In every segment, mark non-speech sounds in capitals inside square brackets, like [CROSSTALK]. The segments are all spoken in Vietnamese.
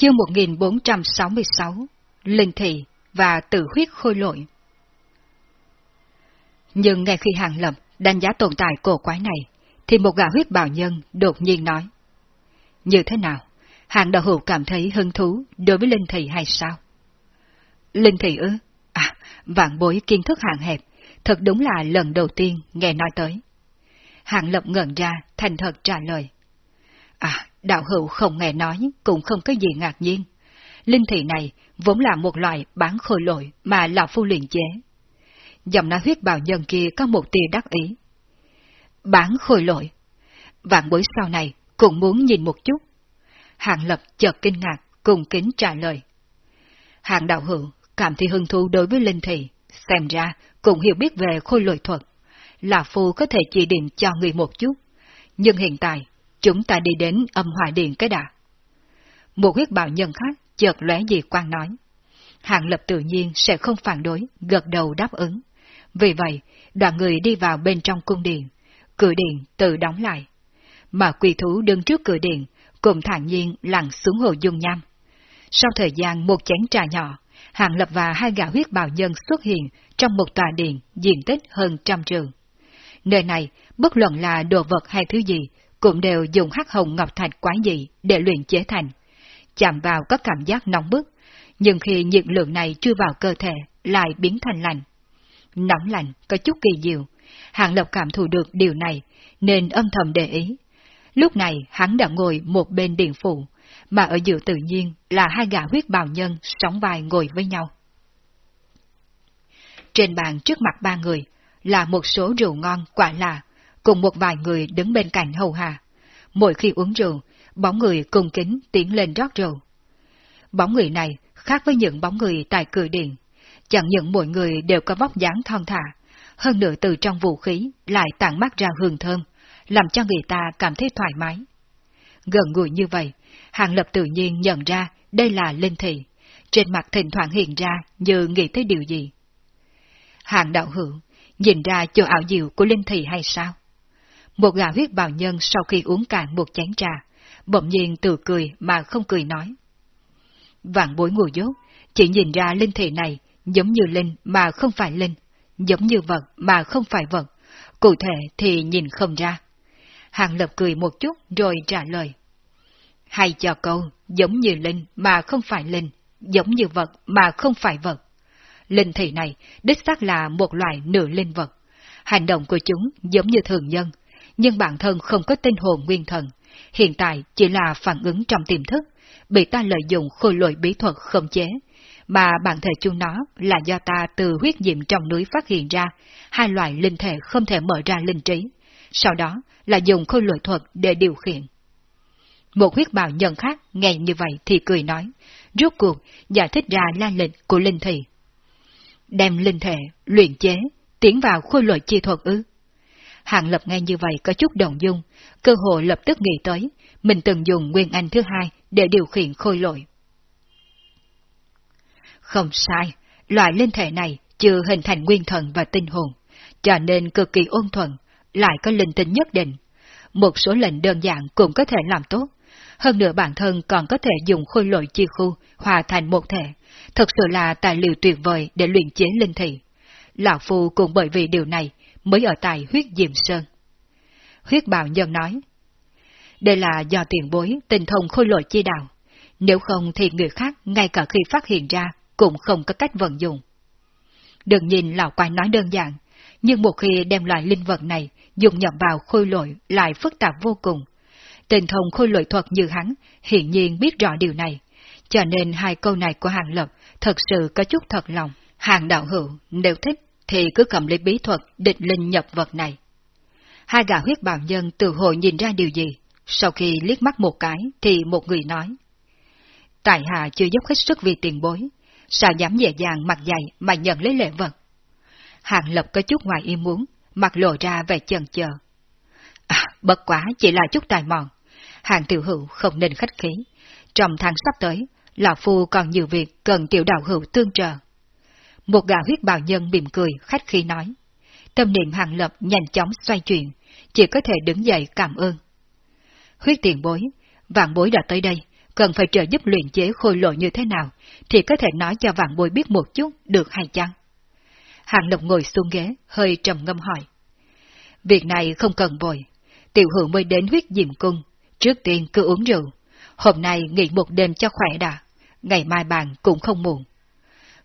Chương 1466 Linh thị và tử huyết khôi lội Nhưng ngay khi Hàng Lập đánh giá tồn tại cổ quái này, thì một gã huyết bảo nhân đột nhiên nói. Như thế nào? Hàng đạo hữu cảm thấy hứng thú đối với Linh thị hay sao? Linh thị ư? À, vạn bối kiến thức hạn hẹp, thật đúng là lần đầu tiên nghe nói tới. Hàng Lập ngẩn ra, thành thật trả lời. À, đạo hữu không nghe nói, cũng không có gì ngạc nhiên. Linh thị này vốn là một loại bán khôi lội mà lão phu luyện chế. Giọng nói huyết bào nhân kia có một tia đắc ý. Bán khôi lội. Vạn buổi sau này cũng muốn nhìn một chút. Hạng lập chợt kinh ngạc, cùng kính trả lời. Hạng đạo hữu cảm thấy hứng thú đối với linh thị, xem ra cũng hiểu biết về khôi lội thuật. Lão phu có thể chỉ định cho người một chút. Nhưng hiện tại, chúng ta đi đến âm hỏa điện cái đã. Một huyết bào nhân khác chợt lóe gì quan nói. Hạng lập tự nhiên sẽ không phản đối, gật đầu đáp ứng. Vì vậy, đoàn người đi vào bên trong cung điện, cửa điện tự đóng lại. Mà quỳ thú đứng trước cửa điện, cùng thản nhiên lặn xuống hồ dung nham. Sau thời gian một chén trà nhỏ, Hạng Lập và hai gã huyết bào nhân xuất hiện trong một tòa điện diện tích hơn trăm trường. Nơi này, bất luận là đồ vật hay thứ gì, cũng đều dùng hắc hồng ngọc thạch quái dị để luyện chế thành. Chạm vào có cảm giác nóng bức, nhưng khi nhiệt lượng này chưa vào cơ thể, lại biến thành lạnh. Nóng lạnh, có chút kỳ diệu. Hạng Lộc cảm thụ được điều này, nên âm thầm để ý. Lúc này hắn đã ngồi một bên điện phụ, mà ở giữa tự nhiên là hai gã huyết bào nhân sóng vai ngồi với nhau. Trên bàn trước mặt ba người là một số rượu ngon quả là cùng một vài người đứng bên cạnh hầu hạ. Mỗi khi uống rượu, bóng người cùng kính tiến lên rót rượu. Bóng người này khác với những bóng người tại cửa điện. Chẳng những mỗi người đều có vóc dáng thon thả, hơn nữa từ trong vũ khí lại tản mát ra hương thơm, làm cho người ta cảm thấy thoải mái. Gần gũi như vậy, Hàng Lập tự nhiên nhận ra đây là linh thị, trên mặt thỉnh thoảng hiện ra như nghĩ tới điều gì. Hàng đạo hữu, nhìn ra chỗ ảo diệu của linh thị hay sao? Một gã huyết bào nhân sau khi uống cạn một chén trà, bỗng nhiên tự cười mà không cười nói. Vạn bối ngồi dốt, chỉ nhìn ra linh thể này giống như linh mà không phải linh, giống như vật mà không phải vật, cụ thể thì nhìn không ra. Hàng lập cười một chút rồi trả lời. Hay cho câu, giống như linh mà không phải linh, giống như vật mà không phải vật. Linh thị này đích xác là một loại nửa linh vật. Hành động của chúng giống như thường nhân, nhưng bản thân không có tinh hồn nguyên thần, hiện tại chỉ là phản ứng trong tiềm thức, bị ta lợi dụng khôi lội bí thuật không chế, mà bản thể chúng nó là do ta từ huyết diệm trong núi phát hiện ra, hai loại linh thể không thể mở ra linh trí, sau đó là dùng khôi lội thuật để điều khiển. Một huyết bào nhân khác nghe như vậy thì cười nói, rốt cuộc giải thích ra la lịch của linh thị. Đem linh thể, luyện chế, tiến vào khôi lội chi thuật ư. Hạng Lập nghe như vậy có chút đồng dung, cơ hội lập tức nghĩ tới, mình từng dùng nguyên anh thứ hai để điều khiển khôi lội. Không sai, loại linh thể này chưa hình thành nguyên thần và tinh hồn, cho nên cực kỳ ôn thuận, lại có linh tính nhất định. Một số lệnh đơn giản cũng có thể làm tốt, hơn nữa bản thân còn có thể dùng khôi lội chi khu hòa thành một thể, thật sự là tài liệu tuyệt vời để luyện chế linh thị. Lão Phu cũng bởi vì điều này mới ở tại huyết diệm sơn. Huyết bào nhân nói, đây là do tiền bối tình thông khôi lội chi đạo, nếu không thì người khác ngay cả khi phát hiện ra cũng không có cách vận dụng. Đừng nhìn lão quái nói đơn giản, nhưng một khi đem loại linh vật này dùng nhập vào khôi lội lại phức tạp vô cùng. Tình thông khôi lội thuật như hắn hiển nhiên biết rõ điều này, cho nên hai câu này của Hàng Lập thật sự có chút thật lòng. Hàng đạo hữu, nếu thích thì cứ cầm lấy bí thuật định linh nhập vật này. Hai gã huyết bào nhân từ hồi nhìn ra điều gì, sau khi liếc mắt một cái thì một người nói. Tại hạ chưa dốc hết sức vì tiền bối, sao dám dễ dàng mặt dày mà nhận lấy lễ vật. Hàng Lập có chút ngoài ý muốn, mặt lộ ra vẻ chần chờ. À, bất quá chỉ là chút tài mọn. Hàng tiểu hữu không nên khách khí. Trong tháng sắp tới, Lão Phu còn nhiều việc cần tiểu đạo hữu tương trợ. Một gã huyết bào nhân mỉm cười, khách khí nói. Tâm niệm hàng lập nhanh chóng xoay chuyển, chỉ có thể đứng dậy cảm ơn. Huyết tiền bối, vạn bối đã tới đây, cần phải trợ giúp luyện chế khôi lộ như thế nào, thì có thể nói cho vạn bối biết một chút được hay chăng? Hàng lập ngồi xuống ghế, hơi trầm ngâm hỏi. Việc này không cần vội. Tiểu hữu mới đến huyết diệm cung, trước tiên cứ uống rượu. Hôm nay nghỉ một đêm cho khỏe đã, ngày mai bàn cũng không muộn.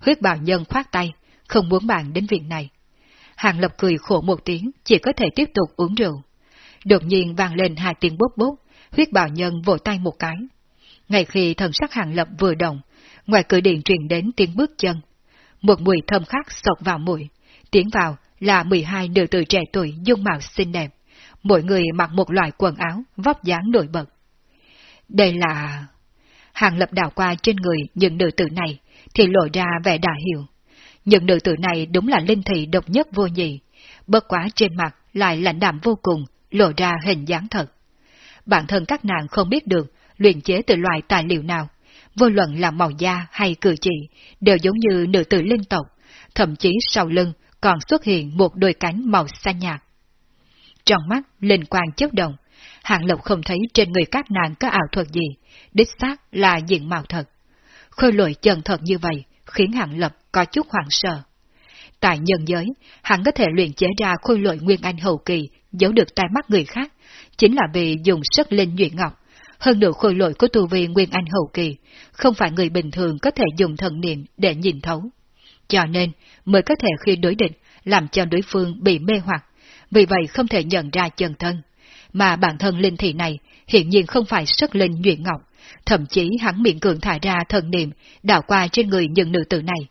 Huyết bào nhân khoát tay, không muốn bàn đến việc này. Hàng Lập cười khổ một tiếng, chỉ có thể tiếp tục uống rượu. Đột nhiên vang lên hai tiếng bốc bốc, huyết bào nhân vỗ tay một cái. Ngay khi thần sắc Hàng Lập vừa động, ngoài cửa điện truyền đến tiếng bước chân. Một mùi thơm khác sộc vào mũi, tiến vào là 12 nữ tử trẻ tuổi dung mạo xinh đẹp, mỗi người mặc một loại quần áo vóc dáng nổi bật. Đây là... Hàng lập đảo qua trên người những nữ tử này, thì lộ ra vẻ đà hiểu. Những nữ tử này đúng là linh thị độc nhất vô nhị, bất quá trên mặt lại lạnh đạm vô cùng, lộ ra hình dáng thật. Bản thân các nàng không biết được luyện chế từ loại tài liệu nào, vô luận là màu da hay cử chỉ, đều giống như nữ tử linh tộc, thậm chí sau lưng còn xuất hiện một đôi cánh màu xanh nhạt. Trong mắt, linh quang chớp động, Hạng Lộc không thấy trên người các nàng có ảo thuật gì, đích xác là diện mạo thật. Khôi lội chân thật như vậy, khiến Hạng Lập có chút hoảng sợ. Tại nhân giới, hắn có thể luyện chế ra khôi lội nguyên anh hậu kỳ, giấu được tai mắt người khác, chính là vì dùng sức linh nhuyễn ngọc. Hơn nữa khôi lội của tu vi nguyên anh hậu kỳ, không phải người bình thường có thể dùng thần niệm để nhìn thấu. Cho nên, mới có thể khi đối địch, làm cho đối phương bị mê hoặc, vì vậy không thể nhận ra chân thân. Mà bản thân linh thị này hiện nhiên không phải sức linh nhuyễn ngọc, thậm chí hắn miệng cường thải ra thần niệm đảo qua trên người những nữ tử này.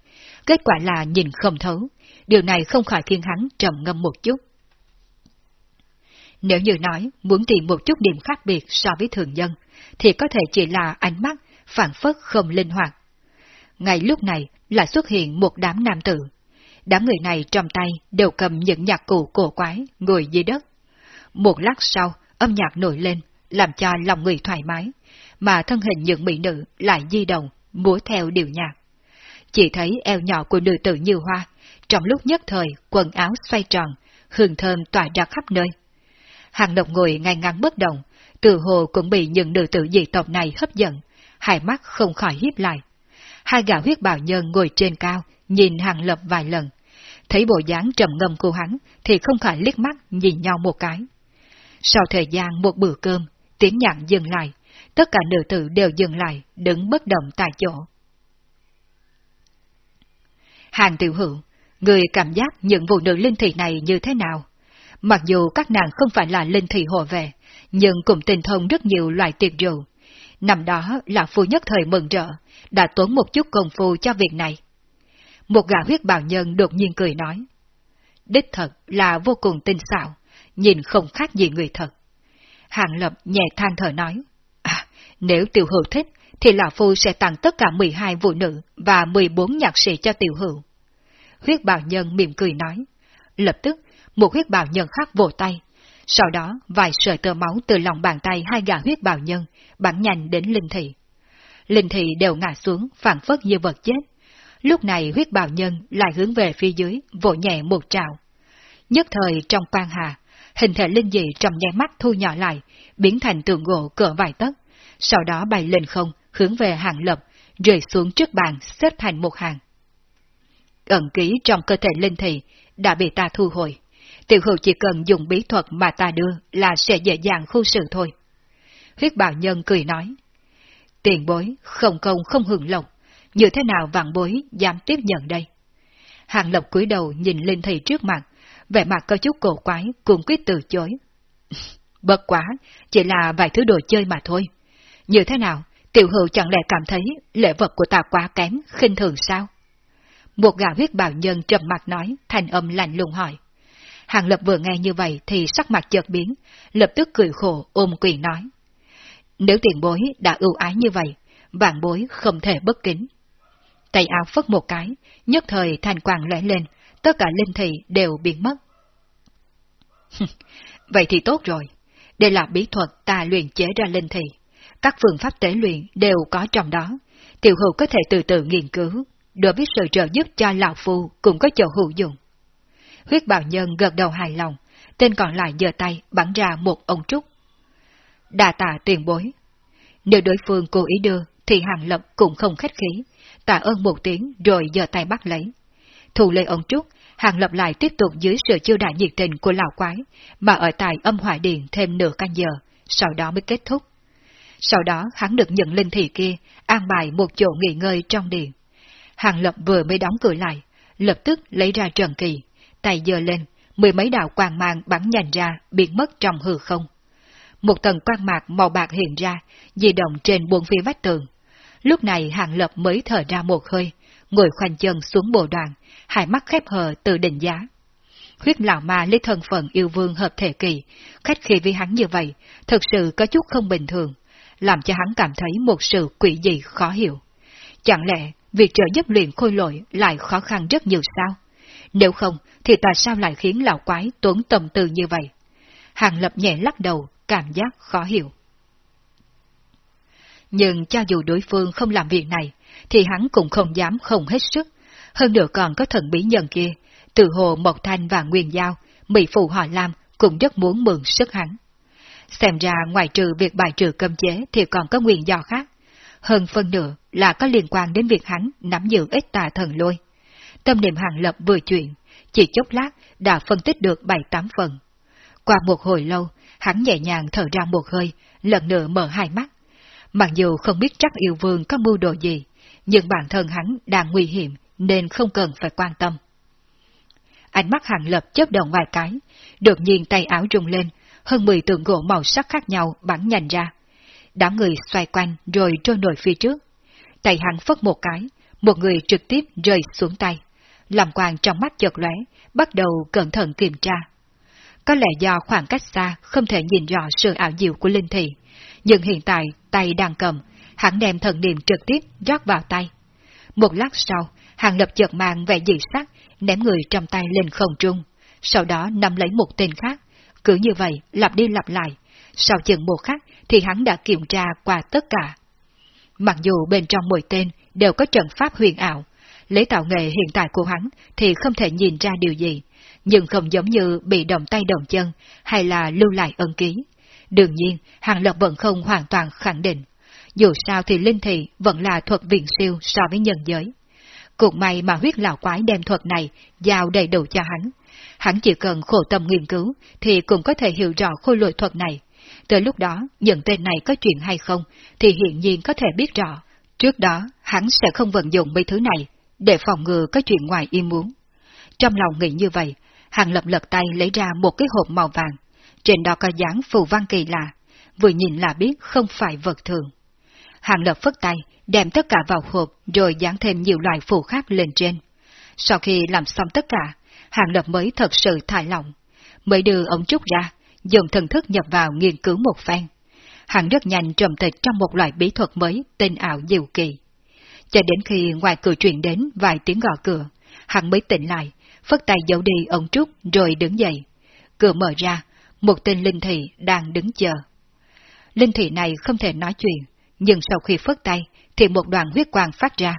Kết quả là nhìn không thấu, điều này không khỏi khiến hắn trầm ngâm một chút. Nếu như nói muốn tìm một chút điểm khác biệt so với thường dân, thì có thể chỉ là ánh mắt, phản phất không linh hoạt. Ngay lúc này lại xuất hiện một đám nam tử. Đám người này trong tay đều cầm những nhạc cụ cổ quái ngồi dưới đất. Một lát sau, âm nhạc nổi lên, làm cho lòng người thoải mái, mà thân hình những mỹ nữ lại di động, múa theo điệu nhạc. Chỉ thấy eo nhỏ của nữ tử như hoa, trong lúc nhất thời quần áo xoay tròn, hương thơm tỏa ra khắp nơi. Hàng độc ngồi ngay ngắn bất động, từ hồ cũng bị những nữ tử dị tộc này hấp dẫn, hai mắt không khỏi hiếp lại. Hai gã huyết bảo nhân ngồi trên cao, nhìn hàng lập vài lần. Thấy bộ dáng trầm ngâm của hắn, thì không khỏi liếc mắt nhìn nhau một cái. Sau thời gian một bữa cơm, tiếng nhạc dừng lại, tất cả nữ tử đều dừng lại, đứng bất động tại chỗ. Hàng tiểu hữu, người cảm giác những phụ nữ linh thị này như thế nào? Mặc dù các nàng không phải là linh thị hộ về, nhưng cũng tinh thông rất nhiều loại tiệc rượu. Năm đó là phu nhất thời mừng rỡ, đã tốn một chút công phu cho việc này. Một gã huyết bào nhân đột nhiên cười nói. Đích thật là vô cùng tinh xảo, nhìn không khác gì người thật. Hàng Lập nhẹ than thở nói. Nếu tiểu hữu thích, thì Lão Phu sẽ tặng tất cả 12 vũ nữ và 14 nhạc sĩ cho tiểu hữu. Huyết bào nhân mỉm cười nói. Lập tức, một huyết bào nhân khác vỗ tay. Sau đó, vài sợi tơ máu từ lòng bàn tay hai gã huyết bào nhân bắn nhanh đến linh thị. Linh thị đều ngã xuống, phản phất như vật chết. Lúc này huyết bào nhân lại hướng về phía dưới, vỗ nhẹ một trào. Nhất thời trong quan hà, hình thể linh dị trong nháy mắt thu nhỏ lại, biến thành tượng gỗ cỡ vài tấc, sau đó bay lên không, hướng về hàng lập, rơi xuống trước bàn xếp thành một hàng. Ẩn ký trong cơ thể linh thị đã bị ta thu hồi. Tiểu hữu chỉ cần dùng bí thuật mà ta đưa là sẽ dễ dàng khu sự thôi. Huyết bảo nhân cười nói. Tiền bối, không công không hưởng lộc, như thế nào vạn bối dám tiếp nhận đây? Hàng lộc cúi đầu nhìn linh thị trước mặt, vẻ mặt có chút cổ quái, cùng quyết từ chối. [LAUGHS] Bất quá, chỉ là vài thứ đồ chơi mà thôi. Như thế nào, tiểu hữu chẳng lẽ cảm thấy lễ vật của ta quá kém, khinh thường sao? Một gã huyết bào nhân trầm mặt nói, thành âm lạnh lùng hỏi. Hàng lập vừa nghe như vậy thì sắc mặt chợt biến, lập tức cười khổ ôm quyền nói. Nếu tiền bối đã ưu ái như vậy, vạn bối không thể bất kính. Tay áo phất một cái, nhất thời thành quang lóe lên, tất cả linh thị đều biến mất. [LAUGHS] vậy thì tốt rồi, đây là bí thuật ta luyện chế ra linh thị. Các phương pháp tế luyện đều có trong đó, tiểu hữu có thể từ từ nghiên cứu, đối với sự trợ giúp cho lão phu cũng có chỗ hữu dụng. Huyết bảo nhân gật đầu hài lòng, tên còn lại giơ tay bắn ra một ông trúc. Đà tạ tiền bối. Nếu đối phương cố ý đưa, thì Hàng Lập cũng không khách khí, tạ ơn một tiếng rồi giơ tay bắt lấy. Thù lê ông Trúc, Hàng Lập lại tiếp tục dưới sự chiêu đại nhiệt tình của lão quái, mà ở tại âm hỏa điện thêm nửa canh giờ, sau đó mới kết thúc. Sau đó hắn được nhận linh thị kia, an bài một chỗ nghỉ ngơi trong điện. Hàng Lập vừa mới đóng cửa lại, lập tức lấy ra trần kỳ, tay giơ lên, mười mấy đạo quang mang bắn nhanh ra, biến mất trong hư không. Một tầng quang mạc màu bạc hiện ra, di động trên buông phía vách tường. Lúc này Hàng Lập mới thở ra một hơi, ngồi khoanh chân xuống bộ đoàn, hai mắt khép hờ từ định giá. Huyết lão ma lấy thân phận yêu vương hợp thể kỳ, khách khi với hắn như vậy, thật sự có chút không bình thường, làm cho hắn cảm thấy một sự quỷ dị khó hiểu. Chẳng lẽ việc trợ giúp luyện khôi lỗi lại khó khăn rất nhiều sao? Nếu không, thì tại sao lại khiến lão quái tốn tâm tư như vậy? Hàng lập nhẹ lắc đầu, cảm giác khó hiểu. Nhưng cho dù đối phương không làm việc này, thì hắn cũng không dám không hết sức. Hơn nữa còn có thần bí nhân kia, từ hồ Mộc Thanh và Nguyên Giao, Mỹ Phụ họ Lam cũng rất muốn mượn sức hắn. Xem ra ngoài trừ việc bài trừ cấm chế thì còn có nguyên do khác. Hơn phân nửa là có liên quan đến việc hắn nắm giữ ít tà thần lôi. Tâm niệm hàng lập vừa chuyện, chỉ chốc lát đã phân tích được bảy tám phần. Qua một hồi lâu, hắn nhẹ nhàng thở ra một hơi, lần nữa mở hai mắt. Mặc dù không biết chắc yêu vương có mưu đồ gì, nhưng bản thân hắn đang nguy hiểm nên không cần phải quan tâm. Ánh mắt hàng lập chớp động vài cái, đột nhiên tay áo rung lên, hơn 10 tượng gỗ màu sắc khác nhau bắn nhành ra. Đám người xoay quanh rồi trôi nổi phía trước. Tay hắn phất một cái, một người trực tiếp rơi xuống tay. Làm quang trong mắt chợt lóe, bắt đầu cẩn thận kiểm tra. Có lẽ do khoảng cách xa không thể nhìn rõ sự ảo diệu của linh thị, nhưng hiện tại tay đang cầm, hắn đem thần niệm trực tiếp rót vào tay. Một lát sau, hàng lập chợt mang vẻ dị sắc, ném người trong tay lên không trung, sau đó nắm lấy một tên khác, cứ như vậy lặp đi lặp lại, sau chừng một khắc thì hắn đã kiểm tra qua tất cả. Mặc dù bên trong mỗi tên đều có trận pháp huyền ảo, lấy tạo nghệ hiện tại của hắn thì không thể nhìn ra điều gì, nhưng không giống như bị động tay động chân hay là lưu lại ân ký. Đương nhiên, Hàng Lập vẫn không hoàn toàn khẳng định. Dù sao thì linh thị vẫn là thuật viện siêu so với nhân giới. Cũng may mà huyết lão quái đem thuật này giao đầy đủ cho hắn. Hắn chỉ cần khổ tâm nghiên cứu thì cũng có thể hiểu rõ khôi lội thuật này. Tới lúc đó, những tên này có chuyện hay không thì hiện nhiên có thể biết rõ. Trước đó, hắn sẽ không vận dụng mấy thứ này để phòng ngừa có chuyện ngoài ý muốn. Trong lòng nghĩ như vậy, hắn Lập lật tay lấy ra một cái hộp màu vàng. Trên đó có dáng phù văn kỳ lạ, vừa nhìn là biết không phải vật thường. Hàng Lập phất tay, đem tất cả vào hộp rồi dán thêm nhiều loại phù khác lên trên. Sau khi làm xong tất cả, Hàng Lập mới thật sự thải lòng, mới đưa ống trúc ra, dùng thần thức nhập vào nghiên cứu một phen. Hắn rất nhanh trầm tịch trong một loại bí thuật mới tên ảo diệu kỳ. Cho đến khi ngoài cửa truyền đến vài tiếng gõ cửa, hắn mới tỉnh lại, phất tay giấu đi ống trúc rồi đứng dậy. Cửa mở ra, một tên linh thị đang đứng chờ. Linh thị này không thể nói chuyện, nhưng sau khi phất tay thì một đoàn huyết quang phát ra,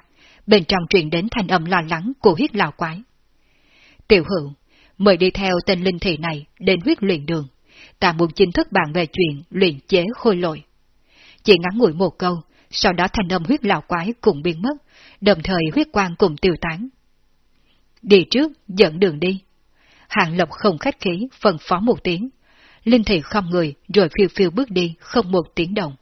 bên trong truyền đến thanh âm lo lắng của huyết lão quái. Tiểu hữu, mời đi theo tên linh thị này đến huyết luyện đường. Ta muốn chính thức bàn về chuyện luyện chế khôi lội. Chỉ ngắn ngủi một câu, sau đó thành âm huyết lão quái cũng biến mất, đồng thời huyết quang cùng tiêu tán. Đi trước, dẫn đường đi. Hàng Lộc không khách khí, phân phó một tiếng. Linh thị không người, rồi phiêu phiêu bước đi, không một tiếng động.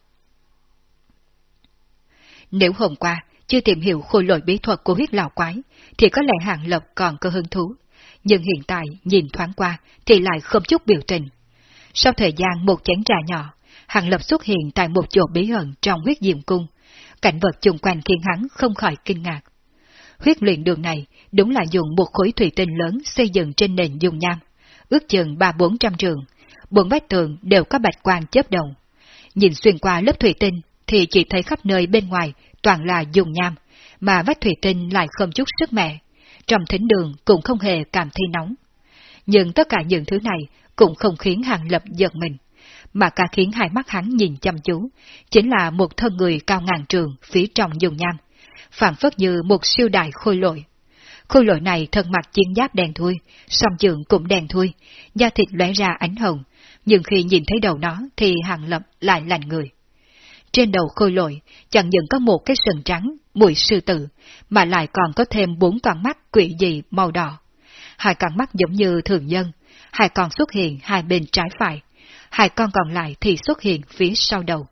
Nếu hôm qua chưa tìm hiểu khôi lội bí thuật của huyết lão quái, thì có lẽ Hàng Lộc còn có hứng thú. Nhưng hiện tại nhìn thoáng qua thì lại không chút biểu tình. Sau thời gian một chén trà nhỏ, Hàng Lập xuất hiện tại một chỗ bí ẩn trong huyết diệm cung. Cảnh vật chung quanh khiến hắn không khỏi kinh ngạc. Huyết luyện đường này đúng là dùng một khối thủy tinh lớn xây dựng trên nền dung nham, ước chừng ba bốn trăm trường, bốn vách tường đều có bạch quang chớp đồng. Nhìn xuyên qua lớp thủy tinh thì chỉ thấy khắp nơi bên ngoài toàn là dùng nham, mà vách thủy tinh lại không chút sức mẻ. Trong thính đường cũng không hề cảm thấy nóng. Nhưng tất cả những thứ này cũng không khiến Hàng Lập giật mình, mà cả khiến hai mắt hắn nhìn chăm chú, chính là một thân người cao ngàn trường phía trong dùng nham, phản phất như một siêu đại khôi lội. Khôi lội này thân mặt chiến giáp đen thui, song trường cũng đen thui, da thịt lóe ra ánh hồng, nhưng khi nhìn thấy đầu nó thì Hàng Lập lại lành người trên đầu khôi lội chẳng những có một cái sừng trắng, mùi sư tử, mà lại còn có thêm bốn con mắt quỷ dị màu đỏ. Hai con mắt giống như thường nhân, hai con xuất hiện hai bên trái phải, hai con còn lại thì xuất hiện phía sau đầu.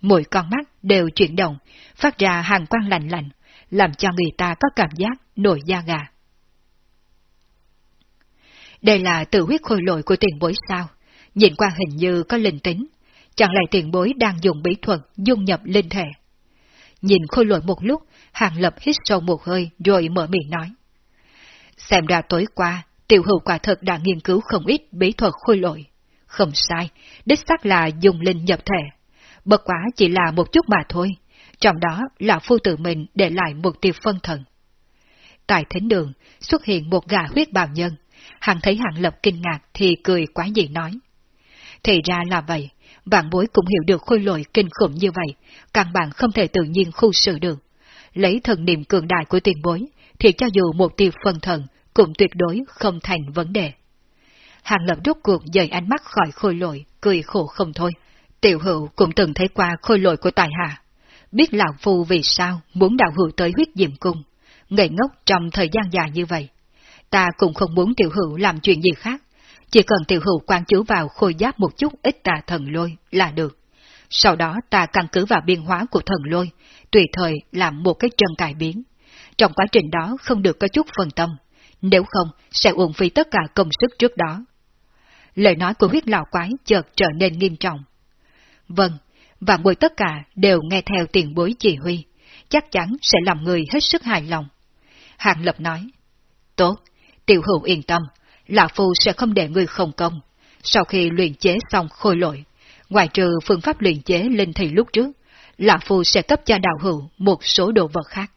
Mỗi con mắt đều chuyển động, phát ra hàng quang lạnh lạnh, làm cho người ta có cảm giác nổi da gà. Đây là tự huyết khôi lội của tiền bối sao? Nhìn qua hình như có linh tính, chẳng lẽ tiền bối đang dùng bí thuật dung nhập linh thể. Nhìn khôi lội một lúc, hàng lập hít sâu một hơi rồi mở miệng nói. Xem ra tối qua, tiểu hữu quả thật đã nghiên cứu không ít bí thuật khôi lội. Không sai, đích xác là dùng linh nhập thể. Bất quá chỉ là một chút mà thôi, trong đó là phu tự mình để lại một tiêu phân thần. Tại thính đường, xuất hiện một gà huyết bào nhân, Hàng thấy hạng lập kinh ngạc thì cười quá dị nói. Thì ra là vậy, vạn bối cũng hiểu được khôi lội kinh khủng như vậy, căn bản không thể tự nhiên khu sự được. Lấy thần niệm cường đại của tiền bối, thì cho dù một tiêu phân thần cũng tuyệt đối không thành vấn đề. Hàng lập rút cuộc dời ánh mắt khỏi khôi lội, cười khổ không thôi. Tiểu hữu cũng từng thấy qua khôi lội của tài hạ. Biết lão phu vì sao muốn đạo hữu tới huyết diệm cung, ngây ngốc trong thời gian dài như vậy. Ta cũng không muốn tiểu hữu làm chuyện gì khác, chỉ cần tiểu hữu quan chú vào khôi giáp một chút ít tà thần lôi là được. Sau đó ta căn cứ vào biên hóa của thần lôi, tùy thời làm một cái chân cải biến. Trong quá trình đó không được có chút phân tâm, nếu không sẽ uổng phí tất cả công sức trước đó. Lời nói của huyết lão quái chợt trở nên nghiêm trọng. Vâng, và bồi tất cả đều nghe theo tiền bối chỉ huy, chắc chắn sẽ làm người hết sức hài lòng. Hàng Lập nói, Tốt, tiểu hữu yên tâm, Lão Phu sẽ không để người không công. Sau khi luyện chế xong khôi lội, ngoài trừ phương pháp luyện chế linh thị lúc trước, Lão Phu sẽ cấp cho đạo hữu một số đồ vật khác.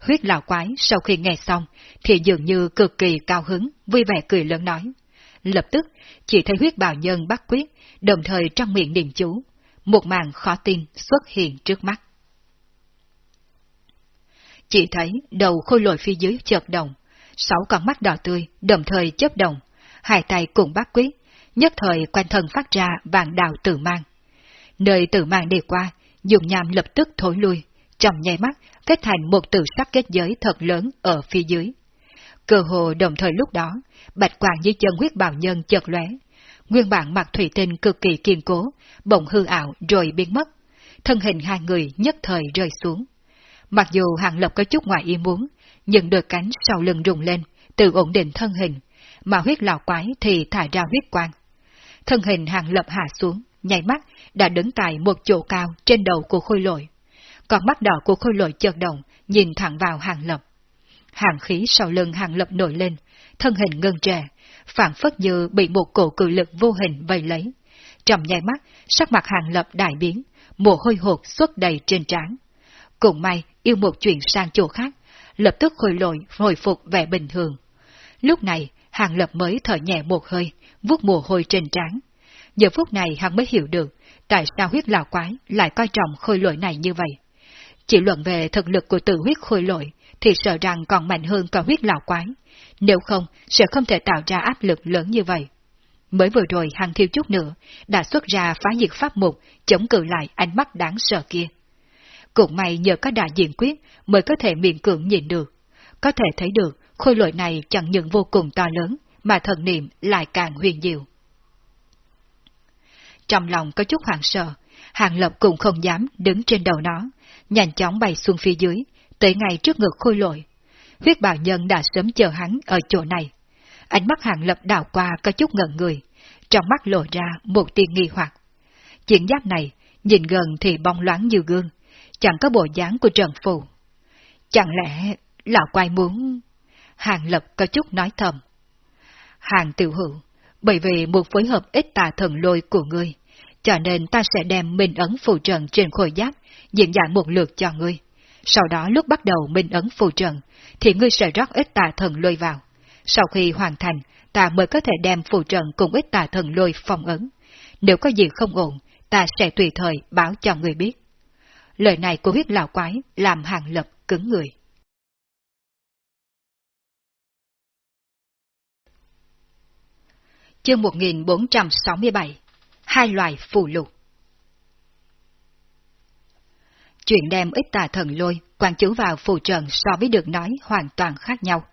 Huyết lão quái sau khi nghe xong thì dường như cực kỳ cao hứng, vui vẻ cười lớn nói. Lập tức, chỉ thấy huyết bào nhân bắt quyết, đồng thời trong miệng niệm chú, một màn khó tin xuất hiện trước mắt. Chỉ thấy đầu khôi lội phía dưới chợt động, sáu con mắt đỏ tươi đồng thời chớp động, hai tay cùng bắt quyết, nhất thời quanh thân phát ra vàng đào tử mang. Nơi tử mang đi qua, dùng nham lập tức thối lui, trong nháy mắt kết thành một tử sắc kết giới thật lớn ở phía dưới. Cơ hồ đồng thời lúc đó, bạch quang dưới chân huyết bào nhân chợt lóe, nguyên bản mặt thủy tinh cực kỳ kiên cố, bỗng hư ảo rồi biến mất. Thân hình hai người nhất thời rơi xuống. Mặc dù Hàng Lập có chút ngoài ý muốn, nhưng đôi cánh sau lưng rùng lên, tự ổn định thân hình, mà huyết lão quái thì thải ra huyết quang. Thân hình Hàng Lập hạ xuống, nhảy mắt đã đứng tại một chỗ cao trên đầu của khôi lội. Còn mắt đỏ của khôi lội chợt động, nhìn thẳng vào Hàng Lập. Hàng khí sau lưng Hàng Lập nổi lên, thân hình ngân trệ, phản phất như bị một cổ cự lực vô hình vây lấy. Trong nháy mắt, sắc mặt hàng lập đại biến, mồ hôi hột xuất đầy trên trán. Cùng may, yêu một chuyện sang chỗ khác, lập tức khôi lội hồi phục vẻ bình thường. Lúc này, hàng lập mới thở nhẹ một hơi, vuốt mồ hôi trên trán. Giờ phút này hắn mới hiểu được tại sao huyết lão quái lại coi trọng khôi lội này như vậy. Chỉ luận về thực lực của tự huyết khôi lội, thì sợ rằng còn mạnh hơn cả huyết lão quái, nếu không sẽ không thể tạo ra áp lực lớn như vậy. Mới vừa rồi hàng thiêu chút nữa, đã xuất ra phá diệt pháp mục, chống cự lại ánh mắt đáng sợ kia. Cũng may nhờ có đại diện quyết mới có thể miệng cưỡng nhìn được. Có thể thấy được khôi lội này chẳng những vô cùng to lớn, mà thần niệm lại càng huyền diệu. Trong lòng có chút hoảng sợ, Hàng Lập cũng không dám đứng trên đầu nó, nhanh chóng bay xuống phía dưới, tới ngay trước ngực khôi lội. Huyết bào nhân đã sớm chờ hắn ở chỗ này. Ánh mắt Hàng Lập đảo qua có chút ngẩn người, trong mắt lộ ra một tia nghi hoặc. Chiến giáp này, nhìn gần thì bong loáng như gương, chẳng có bộ dáng của Trần Phù. Chẳng lẽ lão quay muốn... Hàng Lập có chút nói thầm. Hàng tiểu hữu, bởi vì một phối hợp ít tà thần lôi của ngươi, cho nên ta sẽ đem minh ấn phù trần trên khôi giáp, diễn giải một lượt cho ngươi. Sau đó lúc bắt đầu minh ấn phù trần, thì ngươi sẽ rót ít tà thần lôi vào. Sau khi hoàn thành, ta mới có thể đem phù trần cùng ít tà thần lôi phong ấn. Nếu có gì không ổn, ta sẽ tùy thời báo cho người biết. Lời này của huyết lão quái làm hàng lập cứng người. Chương 1467 Hai loài phù lục Chuyện đem ít tà thần lôi, quan chú vào phù trận so với được nói hoàn toàn khác nhau.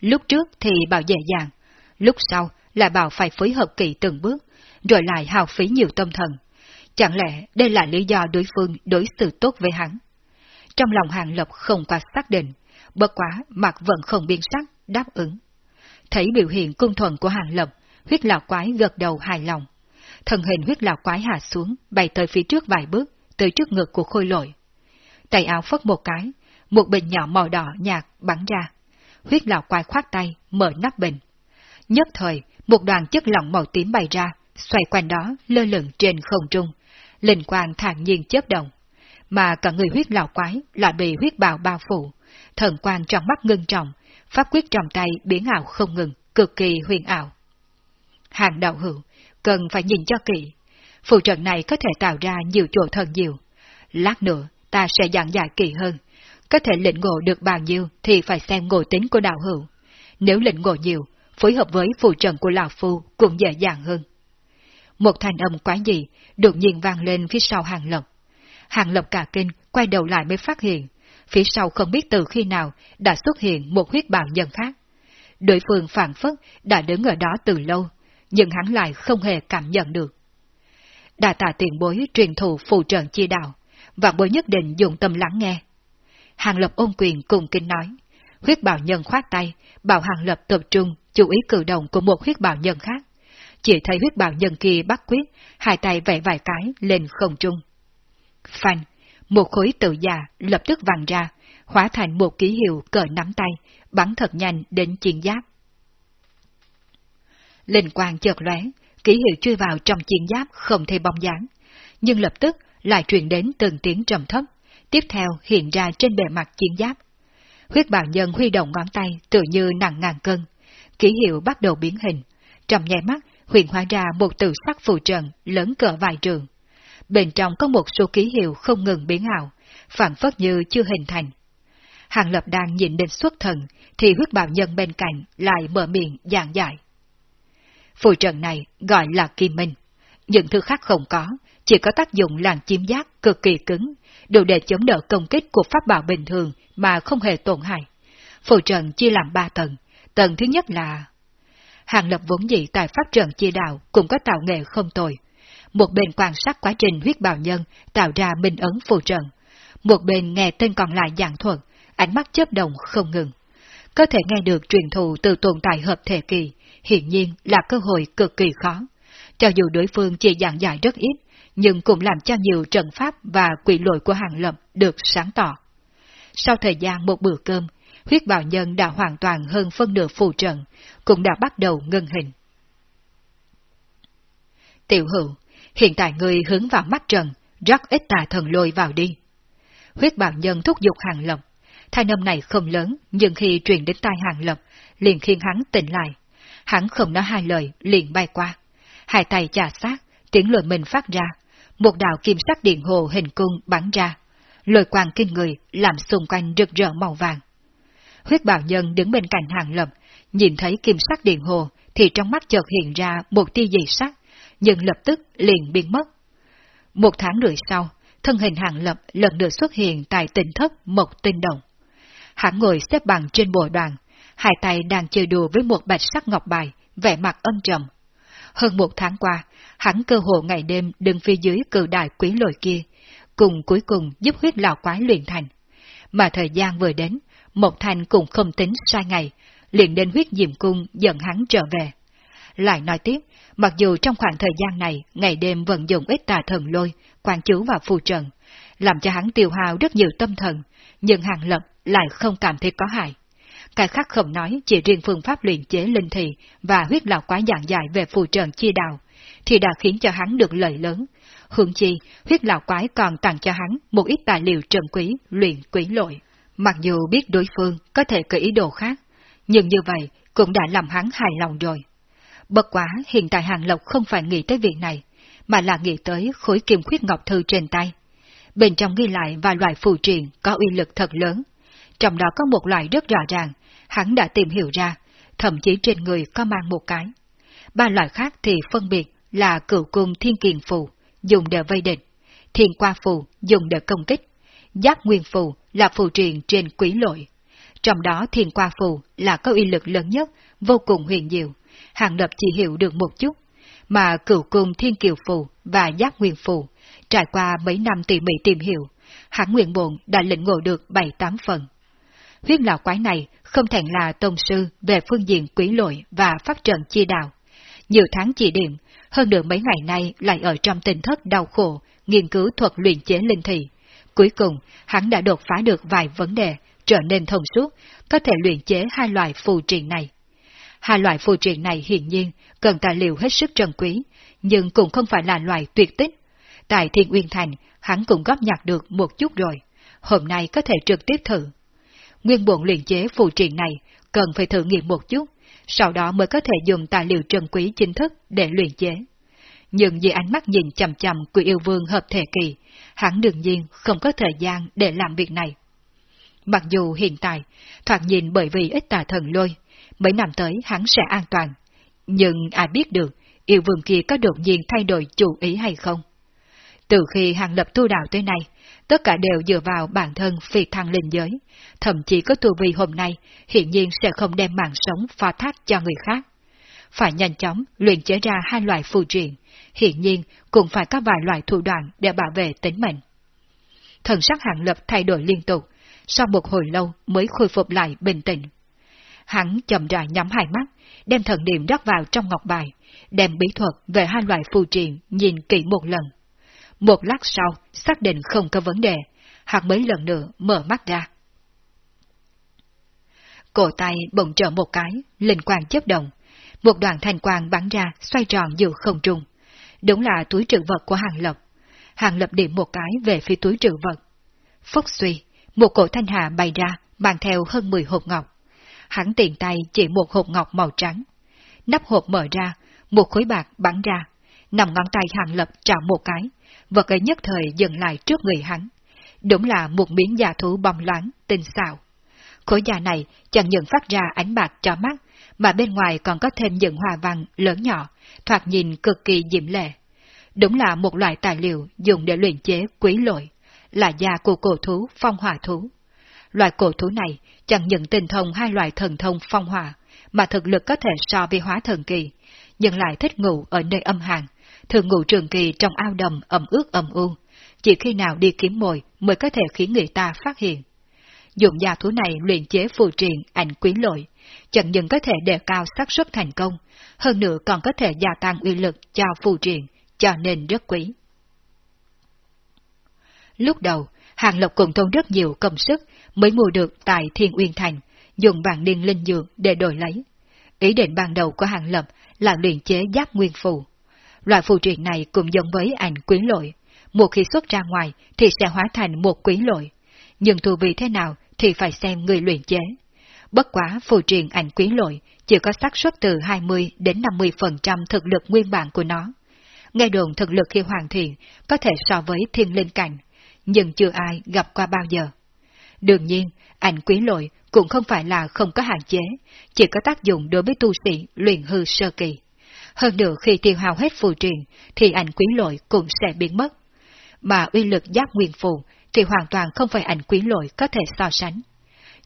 Lúc trước thì bảo dễ dàng, lúc sau là bảo phải phối hợp kỳ từng bước, rồi lại hào phí nhiều tâm thần. Chẳng lẽ đây là lý do đối phương đối xử tốt với hắn? Trong lòng hàng lập không quá xác định, bất quá mặt vẫn không biên sắc, đáp ứng. Thấy biểu hiện cung thuận của hàng lập, huyết lão quái gật đầu hài lòng. Thần hình huyết lão quái hạ xuống, bay tới phía trước vài bước, tới trước ngực của khôi lội. Tay áo phất một cái, một bình nhỏ màu đỏ nhạt bắn ra. Huyết lão quái khoát tay, mở nắp bình. Nhất thời, một đoàn chất lỏng màu tím bay ra, xoay quanh đó lơ lửng trên không trung, linh quang thản nhiên chớp động. Mà cả người huyết lão quái lại bị huyết bào bao phủ, thần quang trong mắt ngưng trọng, pháp quyết trong tay biến ảo không ngừng, cực kỳ huyền ảo. Hàng đạo hữu, cần phải nhìn cho kỹ. Phù trận này có thể tạo ra nhiều chỗ thần diệu. Lát nữa, ta sẽ giảng giải kỳ hơn. Có thể lĩnh ngộ được bao nhiêu thì phải xem ngộ tính của đạo hữu. Nếu lĩnh ngộ nhiều, phối hợp với phù trận của Lão Phu cũng dễ dàng hơn. Một thanh âm quái dị đột nhiên vang lên phía sau hàng lập. Hàng lập cả kinh, quay đầu lại mới phát hiện, phía sau không biết từ khi nào đã xuất hiện một huyết bào nhân khác. Đối phương phản phất đã đứng ở đó từ lâu, nhưng hắn lại không hề cảm nhận được. Đà tạ tiền bối truyền thụ phù trận chi đạo, và bối nhất định dùng tâm lắng nghe. Hàng lập ôn quyền cùng kinh nói, huyết bào nhân khoát tay, bảo hàng lập tập trung, chú ý cử động của một huyết bào nhân khác. Chỉ thấy huyết bào nhân kia bắt quyết, hai tay vẽ vài cái lên không trung. Phanh, một khối tự già lập tức vàng ra, hóa thành một ký hiệu cỡ nắm tay, bắn thật nhanh đến chiến giáp. Linh quang chợt lóe, ký hiệu chui vào trong chiến giáp không thể bóng dáng, nhưng lập tức lại truyền đến từng tiếng trầm thấp, tiếp theo hiện ra trên bề mặt chiến giáp. Huyết bào nhân huy động ngón tay tự như nặng ngàn cân, ký hiệu bắt đầu biến hình, trong nháy mắt huyền hóa ra một tự sắc phù trần lớn cỡ vài trường. Bên trong có một số ký hiệu không ngừng biến ảo, phản phất như chưa hình thành. Hàng lập đang nhìn đến xuất thần, thì huyết bào nhân bên cạnh lại mở miệng giảng giải. Phù trận này gọi là kim minh. Những thứ khác không có, chỉ có tác dụng làm chiếm giác cực kỳ cứng, đủ để chống đỡ công kích của pháp bảo bình thường mà không hề tổn hại. Phù trận chia làm ba tầng, tầng thứ nhất là... Hàng lập vốn dĩ tại pháp trận chia đạo cũng có tạo nghệ không tồi. Một bên quan sát quá trình huyết bào nhân tạo ra minh ấn phù trận, một bên nghe tên còn lại giảng thuật, ánh mắt chớp động không ngừng. Có thể nghe được truyền thụ từ tồn tại hợp thể kỳ, hiện nhiên là cơ hội cực kỳ khó. Cho dù đối phương chỉ giảng giải rất ít, nhưng cũng làm cho nhiều trận pháp và quỷ lội của hàng lập được sáng tỏ. Sau thời gian một bữa cơm, huyết bào nhân đã hoàn toàn hơn phân nửa phù trận, cũng đã bắt đầu ngưng hình. Tiểu hữu, hiện tại người hướng vào mắt trần, rất ít tà thần lôi vào đi. Huyết bào nhân thúc giục hàng lập. Thanh âm này không lớn, nhưng khi truyền đến tai hàng lập, liền khiến hắn tỉnh lại. Hắn không nói hai lời, liền bay qua. Hai tay chà sát, tiếng lôi mình phát ra. Một đạo kim sắc điện hồ hình cung bắn ra. Lôi quang kinh người, làm xung quanh rực rỡ màu vàng. Huyết bào nhân đứng bên cạnh hàng lập, nhìn thấy kim sắc điện hồ, thì trong mắt chợt hiện ra một tia dị sắc, nhưng lập tức liền biến mất. Một tháng rưỡi sau, thân hình hàng lập lần nữa xuất hiện tại tỉnh thất Mộc Tinh Đồng. Hắn ngồi xếp bằng trên bồ đoàn, hai tay đang chơi đùa với một bạch sắc ngọc bài, vẻ mặt âm trầm. Hơn một tháng qua, hắn cơ hồ ngày đêm đứng phía dưới cử đại quý lồi kia, cùng cuối cùng giúp huyết lão quái luyện thành. Mà thời gian vừa đến, một thành cũng không tính sai ngày, liền đến huyết diệm cung dẫn hắn trở về. Lại nói tiếp, mặc dù trong khoảng thời gian này, ngày đêm vận dụng ít tà thần lôi, quan chú và phù trận, làm cho hắn tiêu hao rất nhiều tâm thần, nhưng hàng lập lại không cảm thấy có hại. Cái khác không nói chỉ riêng phương pháp luyện chế linh thị và huyết lão quá giảng dài về phù trận chia đào, thì đã khiến cho hắn được lợi lớn. Hương chi, huyết lão quái còn tặng cho hắn một ít tài liệu trần quý, luyện quý lội. Mặc dù biết đối phương có thể có ý đồ khác, nhưng như vậy cũng đã làm hắn hài lòng rồi. Bất quá hiện tại Hàng Lộc không phải nghĩ tới việc này, mà là nghĩ tới khối kim khuyết ngọc thư trên tay. Bên trong ghi lại vài loại phù truyền có uy lực thật lớn. Trong đó có một loại rất rõ ràng, hắn đã tìm hiểu ra, thậm chí trên người có mang một cái. Ba loại khác thì phân biệt là cửu cung thiên kiền phù, dùng để vây địch, thiên qua phù, dùng để công kích, giác nguyên phù là phù truyền trên quỷ lội. Trong đó thiên qua phù là có uy lực lớn nhất, vô cùng huyền diệu, hàng lập chỉ hiểu được một chút, mà cửu cung thiên kiều phù và giác nguyên phù, trải qua mấy năm tỉ mỉ tìm hiểu, hãng nguyện bộn đã lĩnh ngộ được bảy tám phần. Huyết lão quái này không thèn là tôn sư về phương diện quỷ lội và pháp trận chi đạo. Nhiều tháng chỉ điểm, hơn được mấy ngày nay lại ở trong tình thất đau khổ, nghiên cứu thuật luyện chế linh thị. Cuối cùng, hắn đã đột phá được vài vấn đề, trở nên thông suốt, có thể luyện chế hai loại phù triện này. Hai loại phù triện này hiển nhiên cần tài liệu hết sức trân quý, nhưng cũng không phải là loại tuyệt tích. Tại Thiên Uyên Thành, hắn cũng góp nhặt được một chút rồi, hôm nay có thể trực tiếp thử. Nguyên bộn luyện chế phù triện này cần phải thử nghiệm một chút, sau đó mới có thể dùng tài liệu trân quý chính thức để luyện chế. Nhưng vì ánh mắt nhìn chầm chầm của yêu vương hợp thể kỳ, hắn đương nhiên không có thời gian để làm việc này. Mặc dù hiện tại, thoạt nhìn bởi vì ít tà thần lôi, mấy năm tới hắn sẽ an toàn. Nhưng ai biết được, yêu vương kia có đột nhiên thay đổi chủ ý hay không? Từ khi hàng lập tu đạo tới nay, tất cả đều dựa vào bản thân phi thăng linh giới, thậm chí có tu vi hôm nay, hiện nhiên sẽ không đem mạng sống phá thác cho người khác. Phải nhanh chóng luyện chế ra hai loại phù truyền hiện nhiên cũng phải có vài loại thủ đoạn để bảo vệ tính mệnh. Thần sắc hạng lập thay đổi liên tục, sau một hồi lâu mới khôi phục lại bình tĩnh. Hắn chậm rãi nhắm hai mắt, đem thần niệm đắp vào trong ngọc bài, đem bí thuật về hai loại phù truyền nhìn kỹ một lần. Một lát sau, xác định không có vấn đề, hắn mấy lần nữa mở mắt ra. Cổ tay bỗng trở một cái, linh quang chấp động. Một đoàn thanh quang bắn ra, xoay tròn giữa không trung. Đúng là túi trữ vật của Hàng Lập. Hàng Lập điểm một cái về phía túi trữ vật. Phúc suy, một cổ thanh hà bay ra, mang theo hơn 10 hộp ngọc. Hắn tiện tay chỉ một hộp ngọc màu trắng. Nắp hộp mở ra, một khối bạc bắn ra. Nằm ngón tay Hàng Lập chạm một cái, vật ấy nhất thời dừng lại trước người hắn. Đúng là một miếng giả thú bong loáng, tinh xảo. Khối da này chẳng những phát ra ánh bạc cho mắt, mà bên ngoài còn có thêm những hoa văn lớn nhỏ, thoạt nhìn cực kỳ diễm lệ. Đúng là một loại tài liệu dùng để luyện chế quý lội, là da của cổ thú phong hỏa thú. Loại cổ thú này chẳng những tinh thông hai loại thần thông phong hỏa, mà thực lực có thể so với hóa thần kỳ, nhưng lại thích ngủ ở nơi âm hàn, thường ngủ trường kỳ trong ao đầm ẩm ướt ẩm u, chỉ khi nào đi kiếm mồi mới có thể khiến người ta phát hiện. Dùng gia thú này luyện chế phù triện ảnh quý lội, chẳng những có thể đề cao xác suất thành công, hơn nữa còn có thể gia tăng uy lực cho phù triện, cho nên rất quý. Lúc đầu, Hàng Lộc cùng tốn rất nhiều công sức mới mua được tại Thiên Uyên Thành, dùng vàng niên linh dược để đổi lấy. Ý định ban đầu của Hàng Lập là luyện chế giáp nguyên phù. Loại phù triện này cũng giống với ảnh quý lội, một khi xuất ra ngoài thì sẽ hóa thành một quý lội. Nhưng thù vị thế nào thì phải xem người luyện chế. Bất quá phù truyền ảnh quý lội chỉ có xác suất từ 20 đến 50% thực lực nguyên bản của nó. Nghe đồn thực lực khi hoàn thiện có thể so với thiên linh cảnh, nhưng chưa ai gặp qua bao giờ. Đương nhiên, ảnh quý lội cũng không phải là không có hạn chế, chỉ có tác dụng đối với tu sĩ luyện hư sơ kỳ. Hơn nữa khi tiêu hao hết phù truyền, thì ảnh quý lội cũng sẽ biến mất. Mà uy lực giác nguyên phù thì hoàn toàn không phải ảnh quý lội có thể so sánh.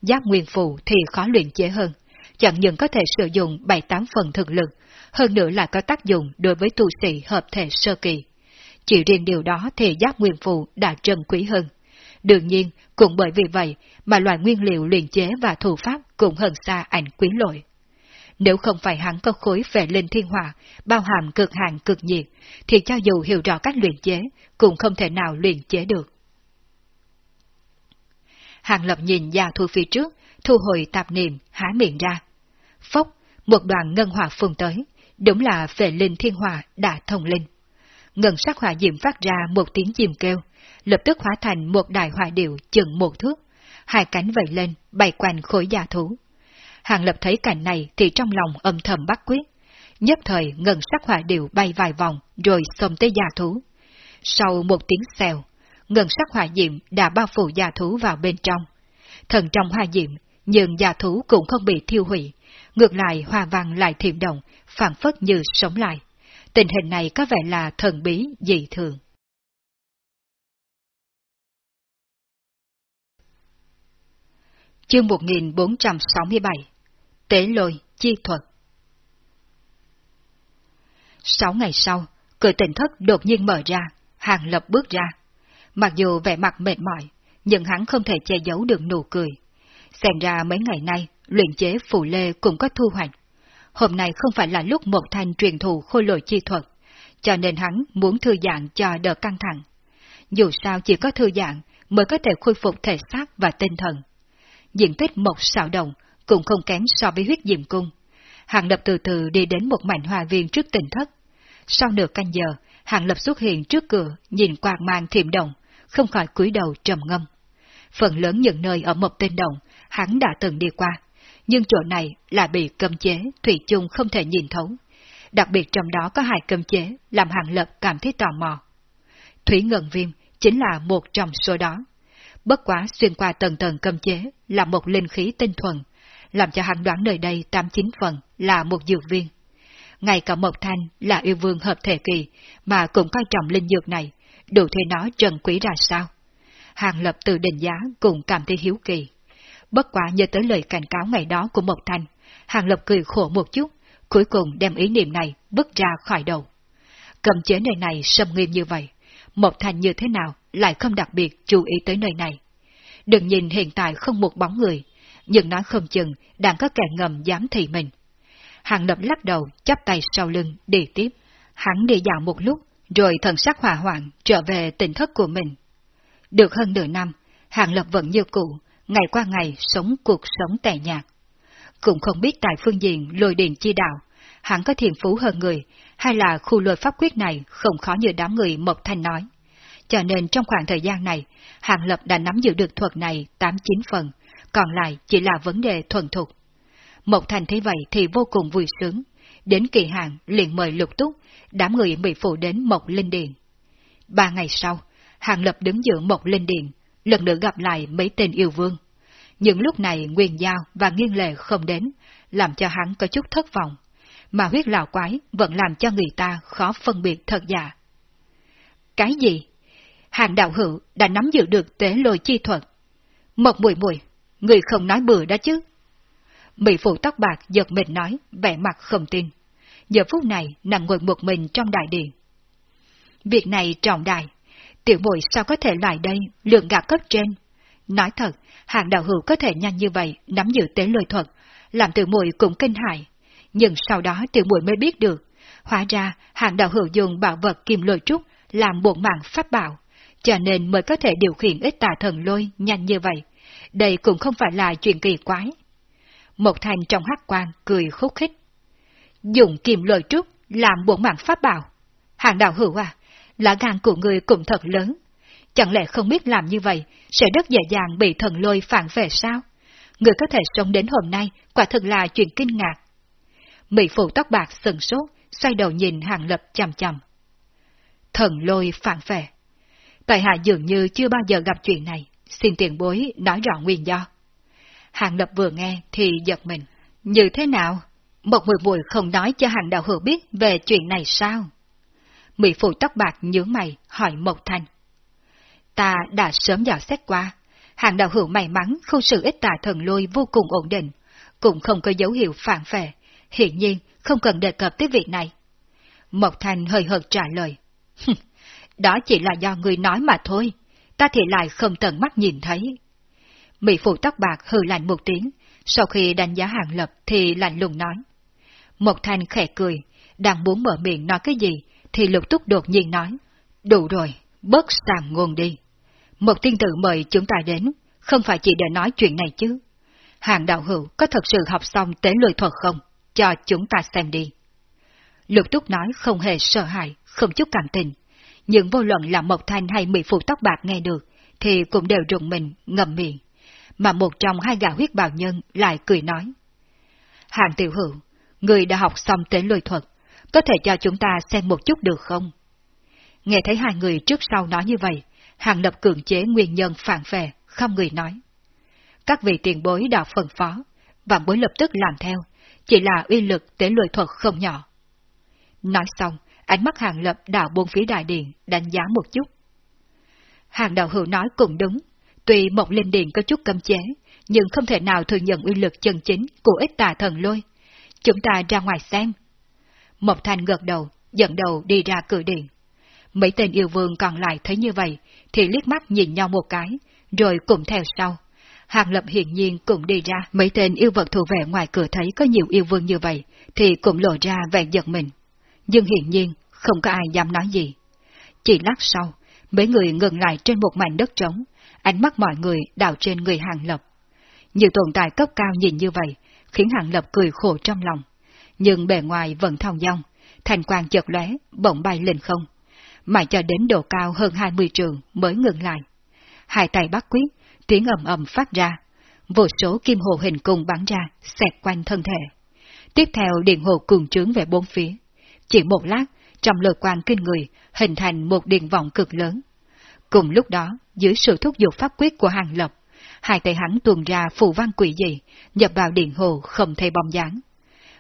Giáp nguyên phù thì khó luyện chế hơn, chẳng những có thể sử dụng 7-8 phần thực lực, hơn nữa là có tác dụng đối với tu sĩ hợp thể sơ kỳ. Chỉ riêng điều đó thì giáp nguyên phù đã trân quý hơn. Đương nhiên, cũng bởi vì vậy mà loại nguyên liệu luyện chế và thủ pháp cũng hơn xa ảnh quý lội. Nếu không phải hắn có khối về linh thiên hòa, bao hàm cực hạn cực nhiệt, thì cho dù hiểu rõ cách luyện chế, cũng không thể nào luyện chế được. Hàng lập nhìn gia thu phía trước, thu hồi tạp niệm, há miệng ra. Phốc, một đoàn ngân hỏa phun tới, đúng là về linh thiên hỏa đã thông linh. Ngân sắc hỏa diệm phát ra một tiếng chìm kêu, lập tức hóa thành một đại hỏa điệu chừng một thước, hai cánh vẫy lên, bay quanh khối gia thú. Hàng Lập thấy cảnh này thì trong lòng âm thầm bắt quyết. Nhất thời ngân sắc hỏa điệu bay vài vòng rồi xông tới gia thú. Sau một tiếng xèo, ngân sắc hỏa diệm đã bao phủ gia thú vào bên trong. Thần trong hỏa diệm, nhưng gia thú cũng không bị thiêu hủy, ngược lại hoa vàng lại thiểm động, phản phất như sống lại. Tình hình này có vẻ là thần bí dị thường. Chương 1467 Tế lôi chi thuật Sáu ngày sau, cửa tỉnh thất đột nhiên mở ra, hàng lập bước ra. Mặc dù vẻ mặt mệt mỏi, nhưng hắn không thể che giấu được nụ cười. Xem ra mấy ngày nay, luyện chế phù lê cũng có thu hoạch. Hôm nay không phải là lúc một thanh truyền thụ khôi lội chi thuật, cho nên hắn muốn thư giãn cho đỡ căng thẳng. Dù sao chỉ có thư giãn mới có thể khôi phục thể xác và tinh thần. Diện tích một xạo đồng cũng không kém so với huyết diệm cung. Hàng Lập từ từ đi đến một mảnh hòa viên trước tỉnh thất. Sau nửa canh giờ, Hàng Lập xuất hiện trước cửa, nhìn quạt mang thiểm động, không khỏi cúi đầu trầm ngâm. Phần lớn những nơi ở một tên đồng, hắn đã từng đi qua, nhưng chỗ này là bị cấm chế, Thủy chung không thể nhìn thấu. Đặc biệt trong đó có hai cấm chế, làm Hàng Lập cảm thấy tò mò. Thủy Ngân Viêm chính là một trong số đó. Bất quá xuyên qua tầng tầng cấm chế là một linh khí tinh thuần, làm cho hắn đoán nơi đây tám chín phần là một dược viên. Ngay cả Mộc Thanh là yêu vương hợp thể kỳ mà cũng coi trọng linh dược này, đủ thấy nó trần quý ra sao. Hàng lập từ định giá cũng cảm thấy hiếu kỳ. Bất quả nhớ tới lời cảnh cáo ngày đó của Mộc Thanh, Hàng lập cười khổ một chút, cuối cùng đem ý niệm này bước ra khỏi đầu. Cầm chế nơi này sâm nghiêm như vậy, Mộc Thanh như thế nào lại không đặc biệt chú ý tới nơi này. Đừng nhìn hiện tại không một bóng người, nhưng nói không chừng đang có kẻ ngầm dám thị mình. Hàng lập lắc đầu, chắp tay sau lưng, đi tiếp. Hắn đi dạo một lúc, rồi thần sắc hòa hoạn trở về tỉnh thất của mình. Được hơn nửa năm, Hàng lập vẫn như cũ, ngày qua ngày sống cuộc sống tẻ nhạt. Cũng không biết tại phương diện lôi điện chi đạo, hắn có thiền phú hơn người, hay là khu lôi pháp quyết này không khó như đám người Mộc Thanh nói. Cho nên trong khoảng thời gian này, Hàng Lập đã nắm giữ được thuật này 8-9 phần, còn lại chỉ là vấn đề thuần thục. Mộc Thành thấy vậy thì vô cùng vui sướng, đến kỳ hạn liền mời lục túc, đám người bị phụ đến Mộc Linh Điện. Ba ngày sau, Hàng Lập đứng giữa Mộc Linh Điện, lần nữa gặp lại mấy tên yêu vương. Nhưng lúc này Nguyên Giao và Nghiên Lệ không đến, làm cho hắn có chút thất vọng, mà huyết lão quái vẫn làm cho người ta khó phân biệt thật giả. Cái gì? Hàng đạo hữu đã nắm giữ được tế lôi chi thuật. Mộc mùi mùi, người không nói bừa đó chứ. Mỹ phụ tóc bạc giật mình nói, vẻ mặt không tin. Giờ phút này nằm ngồi một mình trong đại điện. Việc này trọng đại, tiểu muội sao có thể lại đây lượng gạt cấp trên. Nói thật, hàng đạo hữu có thể nhanh như vậy nắm giữ tế lôi thuật, làm tiểu muội cũng kinh hại. Nhưng sau đó tiểu muội mới biết được, hóa ra hàng đạo hữu dùng bảo vật kim lôi trúc làm bộ mạng pháp bảo, cho nên mới có thể điều khiển ít tà thần lôi nhanh như vậy. Đây cũng không phải là chuyện kỳ quái. Một thành trong hắc quan cười khúc khích. Dùng kim lôi trúc làm bộ mạng pháp bảo. Hàng đạo hữu à, lá gan của người cũng thật lớn. Chẳng lẽ không biết làm như vậy sẽ rất dễ dàng bị thần lôi phản về sao? Người có thể sống đến hôm nay quả thực là chuyện kinh ngạc. Mỹ phụ tóc bạc sừng sốt, xoay đầu nhìn hàng lập chằm chằm. Thần lôi phản về. Tại hạ dường như chưa bao giờ gặp chuyện này, xin tiền bối nói rõ nguyên do. Hàng lập vừa nghe thì giật mình. Như thế nào? Một người mùi không nói cho hàng đạo hữu biết về chuyện này sao? Mỹ phụ tóc bạc nhớ mày hỏi Mộc Thanh. Ta đã sớm dò xét qua, hàng đạo hữu may mắn không sự ít tà thần lôi vô cùng ổn định, cũng không có dấu hiệu phản phệ, hiện nhiên không cần đề cập tới việc này. Mộc Thanh hơi hợt trả lời. Đó chỉ là do người nói mà thôi, ta thì lại không tận mắt nhìn thấy. Mỹ phụ tóc bạc hừ lạnh một tiếng, sau khi đánh giá hàng lập thì lạnh lùng nói mộc thanh khẽ cười, đang muốn mở miệng nói cái gì, thì lục túc đột nhiên nói. Đủ rồi, bớt sàng ngôn đi. Một tiên tử mời chúng ta đến, không phải chỉ để nói chuyện này chứ. Hàng đạo hữu có thật sự học xong tế lôi thuật không? Cho chúng ta xem đi. Lục túc nói không hề sợ hãi, không chút cảm tình. Nhưng vô luận là Mộc Thanh hay Mỹ Phụ Tóc Bạc nghe được, thì cũng đều rụng mình, ngậm miệng mà một trong hai gã huyết bào nhân lại cười nói. Hàng tiểu hữu, người đã học xong tế lôi thuật, có thể cho chúng ta xem một chút được không? Nghe thấy hai người trước sau nói như vậy, hàng lập cường chế nguyên nhân phản về, không người nói. Các vị tiền bối đã phân phó, vạn bối lập tức làm theo, chỉ là uy lực tế lôi thuật không nhỏ. Nói xong, ánh mắt hàng lập đảo buông phía đại điện, đánh giá một chút. Hàng đạo hữu nói cũng đúng, Tuy một linh điện có chút cấm chế, nhưng không thể nào thừa nhận uy lực chân chính của ít tà thần lôi. Chúng ta ra ngoài xem. Mộc thành gật đầu, dẫn đầu đi ra cửa điện. Mấy tên yêu vương còn lại thấy như vậy, thì liếc mắt nhìn nhau một cái, rồi cùng theo sau. Hàng Lập hiển nhiên cũng đi ra, mấy tên yêu vật thủ vệ ngoài cửa thấy có nhiều yêu vương như vậy, thì cũng lộ ra vẻ giật mình. Nhưng hiển nhiên, không có ai dám nói gì. Chỉ lát sau, mấy người ngừng lại trên một mảnh đất trống, ánh mắt mọi người đảo trên người Hàng Lập. Nhiều tồn tại cấp cao nhìn như vậy, khiến Hàng Lập cười khổ trong lòng. Nhưng bề ngoài vẫn thong dong, thành quang chợt lóe, bỗng bay lên không. Mãi cho đến độ cao hơn 20 trường mới ngừng lại. Hai tay bắt quyết, tiếng ầm ầm phát ra. Vô số kim hồ hình cung bắn ra, xẹt quanh thân thể. Tiếp theo điện hồ cuồng trướng về bốn phía. Chỉ một lát, trong lời quan kinh người, hình thành một điện vọng cực lớn. Cùng lúc đó, dưới sự thúc giục pháp quyết của hàng lập, hai tay hắn tuôn ra phù văn quỷ dị, nhập vào điện hồ không thấy bóng dáng.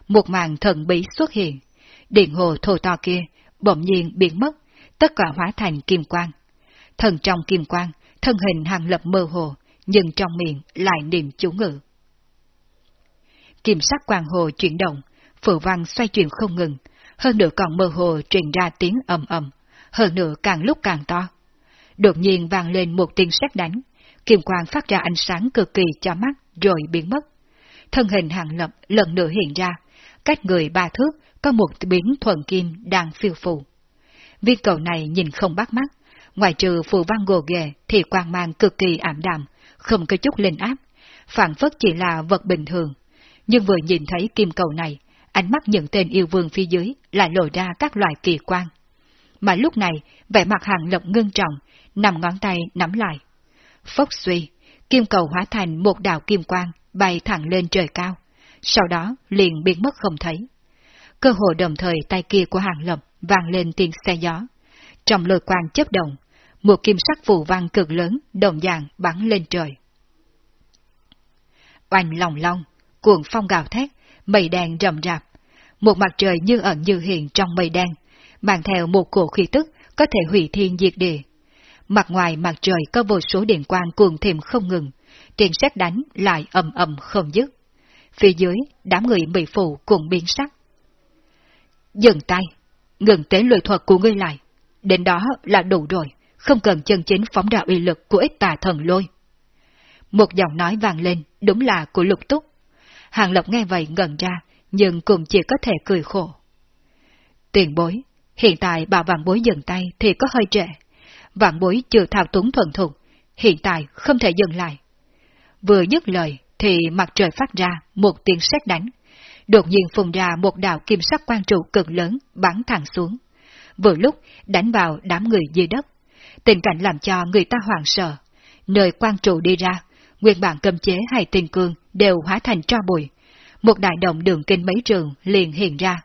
Một màn thần bí xuất hiện, điện hồ thô to kia bỗng nhiên biến mất, tất cả hóa thành kim quang. Thần trong kim quang, thân hình hàng lập mơ hồ, nhưng trong miệng lại niệm chú ngự. Kim sắc quang hồ chuyển động, phù văn xoay chuyển không ngừng, hơn nữa còn mơ hồ truyền ra tiếng ầm ầm, hơn nữa càng lúc càng to. Đột nhiên vang lên một tiếng sét đánh, kim quang phát ra ánh sáng cực kỳ cho mắt rồi biến mất. Thân hình hàng lập lần nữa hiện ra, cách người ba thước có một biến thuần kim đang phiêu phù. Viên cầu này nhìn không bắt mắt, ngoài trừ phù văn gồ ghề thì quang mang cực kỳ ảm đạm, không có chút lên áp, phản phất chỉ là vật bình thường. Nhưng vừa nhìn thấy kim cầu này, ánh mắt những tên yêu vương phía dưới lại lộ ra các loại kỳ quan. Mà lúc này, vẻ mặt hàng lộc ngưng trọng, nằm ngón tay nắm lại. Phốc suy, kim cầu hóa thành một đạo kim quang, bay thẳng lên trời cao, sau đó liền biến mất không thấy. Cơ hội đồng thời tay kia của hàng lập vang lên tiếng xe gió. Trong lôi quang chấp động, một kim sắc phù văn cực lớn đồng dạng bắn lên trời. Oanh lòng long, cuồng phong gào thét, mây đen rầm rạp. Một mặt trời như ẩn như hiện trong mây đen, mang theo một cổ khí tức có thể hủy thiên diệt địa. Mặt ngoài mặt trời có vô số điện quang cuồng thêm không ngừng, tiền xét đánh lại ầm ầm không dứt. Phía dưới, đám người bị phụ cùng biến sắc. Dừng tay, ngừng tế luyện thuật của ngươi lại. Đến đó là đủ rồi, không cần chân chính phóng ra uy lực của ít tà thần lôi. Một giọng nói vang lên, đúng là của lục túc. Hàng Lộc nghe vậy ngẩn ra, nhưng cũng chỉ có thể cười khổ. Tiền bối, hiện tại bà vàng bối dừng tay thì có hơi trễ. Vạn bối chưa thao túng thuần thục, hiện tại không thể dừng lại. Vừa dứt lời thì mặt trời phát ra một tiếng sét đánh. Đột nhiên phùng ra một đạo kim sắc quan trụ cực lớn bắn thẳng xuống. Vừa lúc đánh vào đám người dưới đất. Tình cảnh làm cho người ta hoảng sợ. Nơi quan trụ đi ra, nguyên bản cầm chế hay tình cương đều hóa thành tro bụi. Một đại động đường kinh mấy trường liền hiện ra.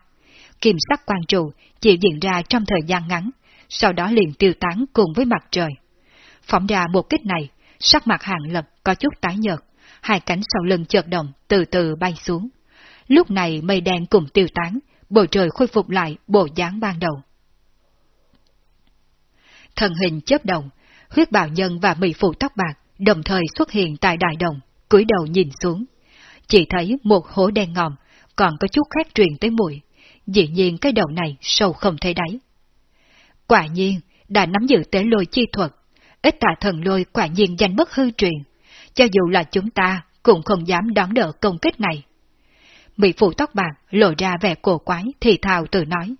Kim sắc quan trụ chỉ diễn ra trong thời gian ngắn, sau đó liền tiêu tán cùng với mặt trời. Phóng ra một kích này, sắc mặt hàng lập có chút tái nhợt, hai cánh sau lưng chợt động, từ từ bay xuống. Lúc này mây đen cùng tiêu tán, bầu trời khôi phục lại bộ dáng ban đầu. Thần hình chớp động, huyết bào nhân và mị phụ tóc bạc đồng thời xuất hiện tại đại đồng, cúi đầu nhìn xuống. Chỉ thấy một hố đen ngòm, còn có chút khác truyền tới mùi. Dĩ nhiên cái đầu này sâu không thấy đáy. Quả nhiên, đã nắm giữ tế lôi chi thuật, ít tà thần lôi quả nhiên danh bất hư truyền. Cho dù là chúng ta, cũng không dám đón đỡ công kích này. Mỹ phụ tóc bạc lộ ra vẻ cổ quái thì thào tự nói.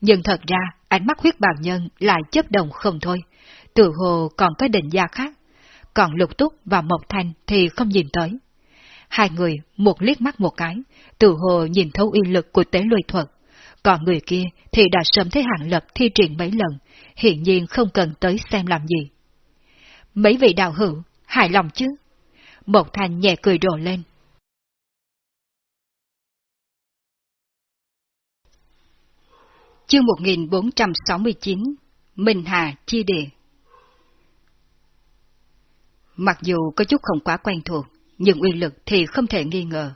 Nhưng thật ra, ánh mắt huyết bào nhân lại chấp động không thôi. Tự hồ còn có định gia khác. Còn lục túc và mộc thanh thì không nhìn tới. Hai người một liếc mắt một cái, tự hồ nhìn thấu uy lực của tế lôi thuật. Còn người kia thì đã sớm thấy hạng lập thi triển mấy lần, hiện nhiên không cần tới xem làm gì. Mấy vị đạo hữu, hài lòng chứ? Một Thanh nhẹ cười rộ lên. Chương 1469 Minh Hà Chi Địa Mặc dù có chút không quá quen thuộc, nhưng uy lực thì không thể nghi ngờ.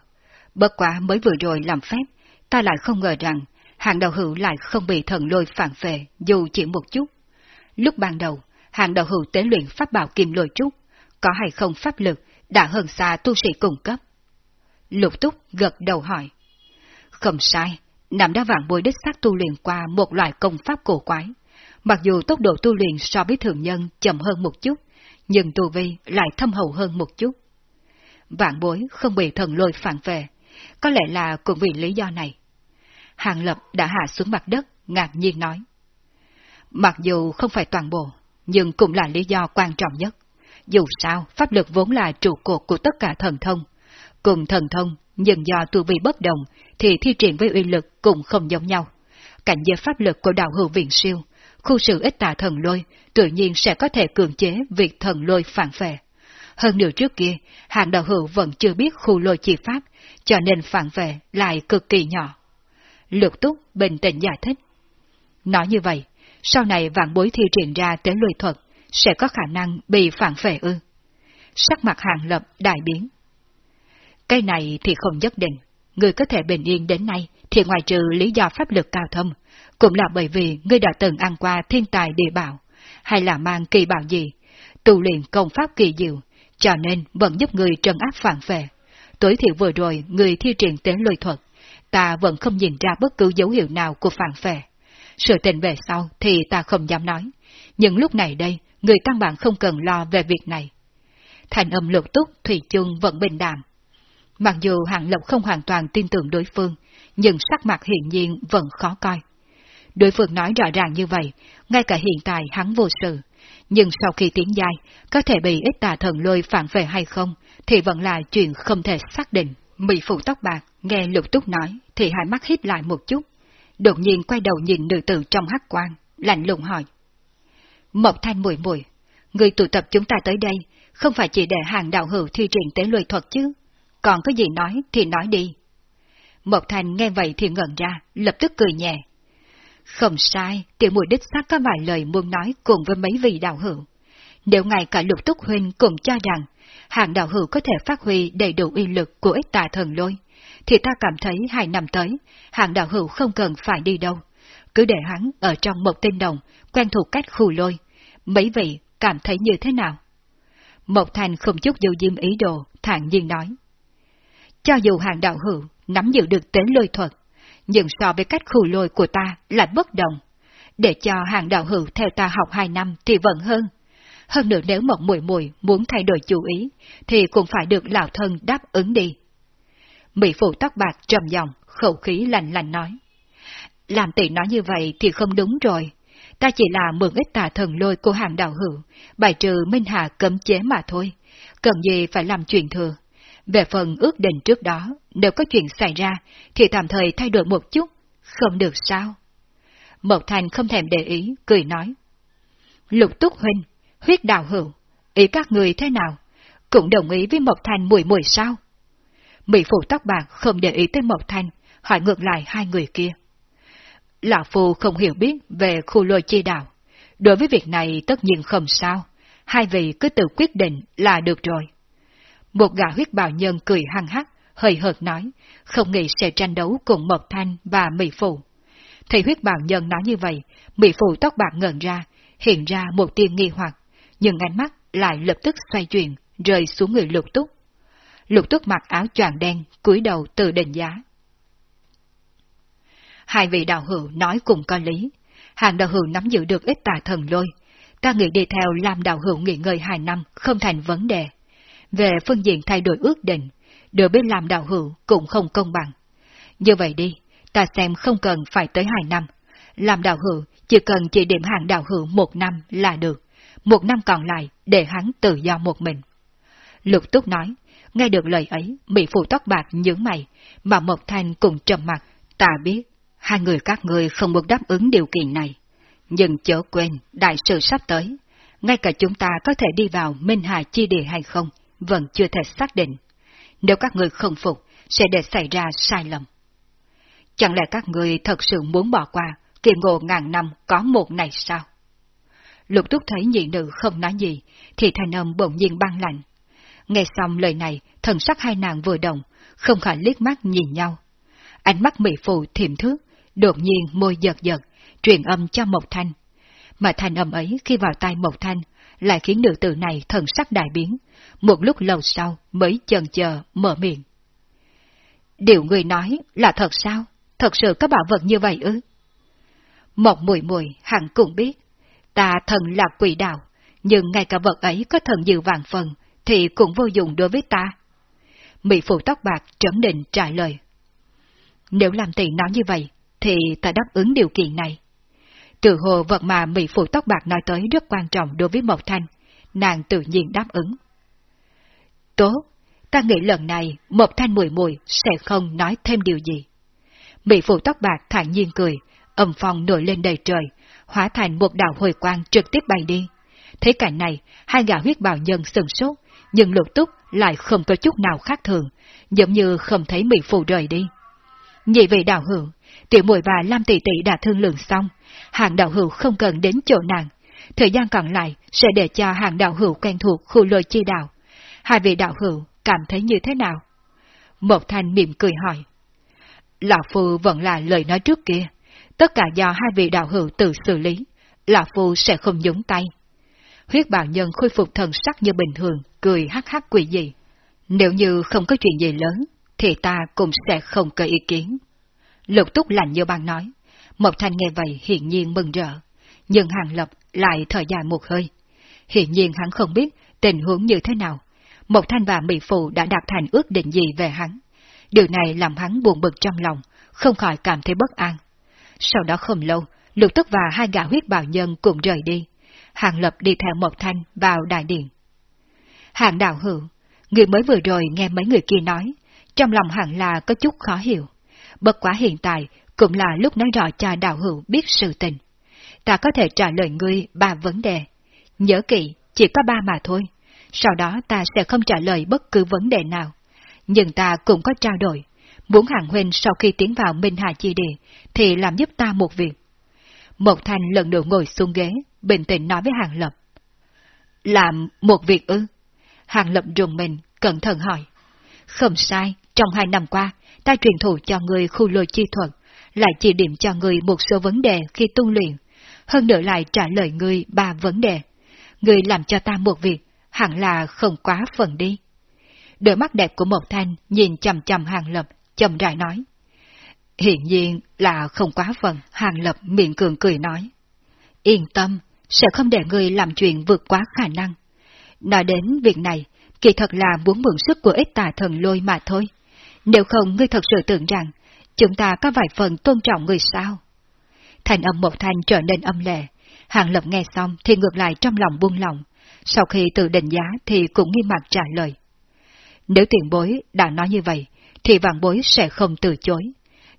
Bất quá mới vừa rồi làm phép, ta lại không ngờ rằng hàng đầu hữu lại không bị thần lôi phản phệ dù chỉ một chút. Lúc ban đầu, hàng đầu hữu tế luyện pháp bảo kim lôi trúc, có hay không pháp lực đã hơn xa tu sĩ cùng cấp. Lục túc gật đầu hỏi. Không sai, nằm đã vạn bối đích xác tu luyện qua một loại công pháp cổ quái. Mặc dù tốc độ tu luyện so với thường nhân chậm hơn một chút, nhưng tu vi lại thâm hậu hơn một chút. Vạn bối không bị thần lôi phản về, có lẽ là cũng vì lý do này. Hàng Lập đã hạ xuống mặt đất, ngạc nhiên nói. Mặc dù không phải toàn bộ, nhưng cũng là lý do quan trọng nhất. Dù sao, pháp lực vốn là trụ cột của tất cả thần thông. Cùng thần thông, nhưng do tu vi bất đồng, thì thi triển với uy lực cũng không giống nhau. Cảnh giới pháp lực của đạo hữu viện siêu, khu sự ít tà thần lôi, tự nhiên sẽ có thể cường chế việc thần lôi phản phệ. Hơn nữa trước kia, hạng đạo hữu vẫn chưa biết khu lôi chi pháp, cho nên phản vệ lại cực kỳ nhỏ. Lục túc bình tĩnh giải thích. Nói như vậy, sau này vạn bối thi triển ra tế lôi thuật, sẽ có khả năng bị phản phệ ư. Sắc mặt hàng lập đại biến. Cái này thì không nhất định, người có thể bình yên đến nay thì ngoài trừ lý do pháp lực cao thâm, cũng là bởi vì ngươi đã từng ăn qua thiên tài địa bảo, hay là mang kỳ bảo gì, tu luyện công pháp kỳ diệu, cho nên vẫn giúp người trấn áp phản phệ. Tối thiểu vừa rồi người thi triển tế lôi thuật, ta vẫn không nhìn ra bất cứ dấu hiệu nào của phản phệ. Sự tình về sau thì ta không dám nói, nhưng lúc này đây, người căn bản không cần lo về việc này. Thành âm lục túc, Thủy chung vẫn bình đạm. Mặc dù Hạng Lộc không hoàn toàn tin tưởng đối phương, nhưng sắc mặt hiện nhiên vẫn khó coi. Đối phương nói rõ ràng như vậy, ngay cả hiện tại hắn vô sự, nhưng sau khi tiến dài, có thể bị ít tà thần lôi phản về hay không, thì vẫn là chuyện không thể xác định. Mỹ phụ tóc bạc, nghe lục túc nói, thì hai mắt híp lại một chút, đột nhiên quay đầu nhìn nữ tử trong hắc quan, lạnh lùng hỏi. Mộc thanh mùi mùi, người tụ tập chúng ta tới đây, không phải chỉ để hàng đạo hữu thi triển tế lôi thuật chứ, còn có gì nói thì nói đi. Mộc thanh nghe vậy thì ngẩn ra, lập tức cười nhẹ. Không sai, tiểu mùi đích xác có vài lời muốn nói cùng với mấy vị đạo hữu. Nếu ngài cả lục túc huynh cũng cho rằng hàng đạo hữu có thể phát huy đầy đủ uy lực của ích tà thần lôi, thì ta cảm thấy hai năm tới, hàng đạo hữu không cần phải đi đâu. Cứ để hắn ở trong một tinh đồng, quen thuộc cách khu lôi. Mấy vị cảm thấy như thế nào? Mộc thành không chút dư diêm ý đồ, thản nhiên nói. Cho dù hàng đạo hữu nắm giữ được tế lôi thuật, nhưng so với cách khu lôi của ta lại bất đồng. Để cho hàng đạo hữu theo ta học hai năm thì vẫn hơn. Hơn nữa nếu một mùi mùi muốn thay đổi chủ ý, thì cũng phải được lão thân đáp ứng đi. Mỹ phụ tóc bạc trầm giọng, khẩu khí lạnh lạnh nói. Làm tỷ nói như vậy thì không đúng rồi. Ta chỉ là mượn ít tà thần lôi của hàng đạo hữu, bài trừ Minh Hà cấm chế mà thôi. Cần gì phải làm chuyện thừa. Về phần ước định trước đó, nếu có chuyện xảy ra, thì tạm thời thay đổi một chút, không được sao? Mộc Thành không thèm để ý, cười nói. Lục Túc Huynh, huyết đạo hữu, ý các người thế nào? Cũng đồng ý với Mộc Thành mùi mùi sao? Mỹ phụ tóc bạc không để ý tới Mộc Thành, hỏi ngược lại hai người kia. Lão Phu không hiểu biết về khu lôi chi đạo. Đối với việc này tất nhiên không sao, hai vị cứ tự quyết định là được rồi. Một gã huyết bào nhân cười hăng hắc, hơi hợt nói, không nghĩ sẽ tranh đấu cùng Mộc Thanh và Mỹ Phụ. Thấy huyết bào nhân nói như vậy, Mỹ Phụ tóc bạc ngẩn ra, hiện ra một tia nghi hoặc, nhưng ánh mắt lại lập tức xoay chuyển, rơi xuống người lục túc. Lục túc mặc áo choàng đen, cúi đầu từ đền giá. Hai vị đạo hữu nói cùng có lý, hàng đạo hữu nắm giữ được ít tà thần lôi, ta nghĩ đi theo làm đạo hữu nghỉ ngơi hai năm không thành vấn đề. Về phương diện thay đổi ước định, đối bên làm đạo hữu cũng không công bằng. Như vậy đi, ta xem không cần phải tới hai năm. Làm đạo hữu chỉ cần chỉ điểm hàng đạo hữu một năm là được, một năm còn lại để hắn tự do một mình. Lục Túc nói, nghe được lời ấy, Mỹ Phụ tóc bạc nhướng mày, mà Mộc Thanh cùng trầm mặt, ta biết, hai người các người không muốn đáp ứng điều kiện này. Nhưng chớ quên, đại sự sắp tới, ngay cả chúng ta có thể đi vào Minh Hà Chi Địa hay không, vẫn chưa thể xác định. Nếu các người không phục, sẽ để xảy ra sai lầm. Chẳng lẽ các người thật sự muốn bỏ qua kỳ ngộ ngàn năm có một này sao? Lục túc thấy nhị nữ không nói gì, thì thanh âm bỗng nhiên băng lạnh. Nghe xong lời này, thần sắc hai nàng vừa động, không khỏi liếc mắt nhìn nhau. Ánh mắt mỹ phụ thiểm thước, đột nhiên môi giật giật, truyền âm cho Mộc Thanh. Mà thanh âm ấy khi vào tai Mộc Thanh, lại khiến nữ tử này thần sắc đại biến, một lúc lâu sau mới chần chờ mở miệng. Điều người nói là thật sao? Thật sự có bảo vật như vậy ư? Một mùi mùi hẳn cũng biết, ta thần là quỷ đạo, nhưng ngay cả vật ấy có thần dự vàng phần, thì cũng vô dụng đối với ta. Mỹ phụ tóc bạc trấn định trả lời. Nếu làm tỷ nói như vậy, thì ta đáp ứng điều kiện này. Từ hồ vật mà Mỹ phụ tóc bạc nói tới rất quan trọng đối với Mộc Thanh, nàng tự nhiên đáp ứng. Tốt, ta nghĩ lần này Mộc Thanh mùi mùi sẽ không nói thêm điều gì. Mỹ phụ tóc bạc thản nhiên cười, âm phong nổi lên đầy trời, hóa thành một đạo hồi quang trực tiếp bay đi. Thế cảnh này, hai gã huyết bào nhân sừng sốt, nhưng lục túc lại không có chút nào khác thường, giống như không thấy Mỹ phụ rời đi. Nhị vị đạo hữu, tiểu muội và Lam tỷ tỷ đã thương lượng xong, hàng đạo hữu không cần đến chỗ nàng. Thời gian còn lại sẽ để cho hàng đạo hữu quen thuộc khu lôi chi đạo. Hai vị đạo hữu cảm thấy như thế nào? Một thanh mỉm cười hỏi. Lão Phu vẫn là lời nói trước kia, tất cả do hai vị đạo hữu tự xử lý, Lão Phu sẽ không nhúng tay. Huyết bào nhân khôi phục thần sắc như bình thường, cười hắc hắc quỷ gì. Nếu như không có chuyện gì lớn, thì ta cũng sẽ không có ý kiến. Lục túc lạnh như băng nói, Mộc Thanh nghe vậy hiện nhiên mừng rỡ, nhưng Hàng Lập lại thở dài một hơi. Hiện nhiên hắn không biết tình huống như thế nào. Mộc Thanh và Mỹ Phụ đã đạt thành ước định gì về hắn. Điều này làm hắn buồn bực trong lòng, không khỏi cảm thấy bất an. Sau đó không lâu, Lục Tức và hai gã huyết bào nhân cũng rời đi. Hàng Lập đi theo Mộc Thanh vào đại điện. Hàng đạo hữu, người mới vừa rồi nghe mấy người kia nói, trong lòng hẳn là có chút khó hiểu. Bất quá hiện tại cũng là lúc nói rõ cho đạo hữu biết sự tình. Ta có thể trả lời ngươi ba vấn đề. Nhớ kỹ, chỉ có ba mà thôi. Sau đó ta sẽ không trả lời bất cứ vấn đề nào. Nhưng ta cũng có trao đổi. Muốn hàng huynh sau khi tiến vào Minh Hà Chi Địa, thì làm giúp ta một việc. Mộc thanh lần nữa ngồi xuống ghế, bình tĩnh nói với Hàng Lập. Làm một việc ư? Hàng Lập rùng mình, cẩn thận hỏi. Không sai, trong hai năm qua, ta truyền thụ cho người khu lôi chi thuật, lại chỉ điểm cho người một số vấn đề khi tu luyện, hơn nữa lại trả lời người ba vấn đề. Người làm cho ta một việc, hẳn là không quá phần đi. Đôi mắt đẹp của Mộc thanh nhìn chầm chầm hàng lập, chầm rãi nói. Hiện nhiên là không quá phần, hàng lập miệng cường cười nói. Yên tâm, sẽ không để người làm chuyện vượt quá khả năng. Nói đến việc này, kỳ thật là muốn mượn sức của ít tà thần lôi mà thôi. Nếu không ngươi thật sự tưởng rằng, chúng ta có vài phần tôn trọng người sao? Thành âm một thanh trở nên âm lệ, Hàng Lập nghe xong thì ngược lại trong lòng buông lòng, sau khi tự định giá thì cũng nghiêm mặt trả lời. Nếu tiền bối đã nói như vậy, thì vạn bối sẽ không từ chối.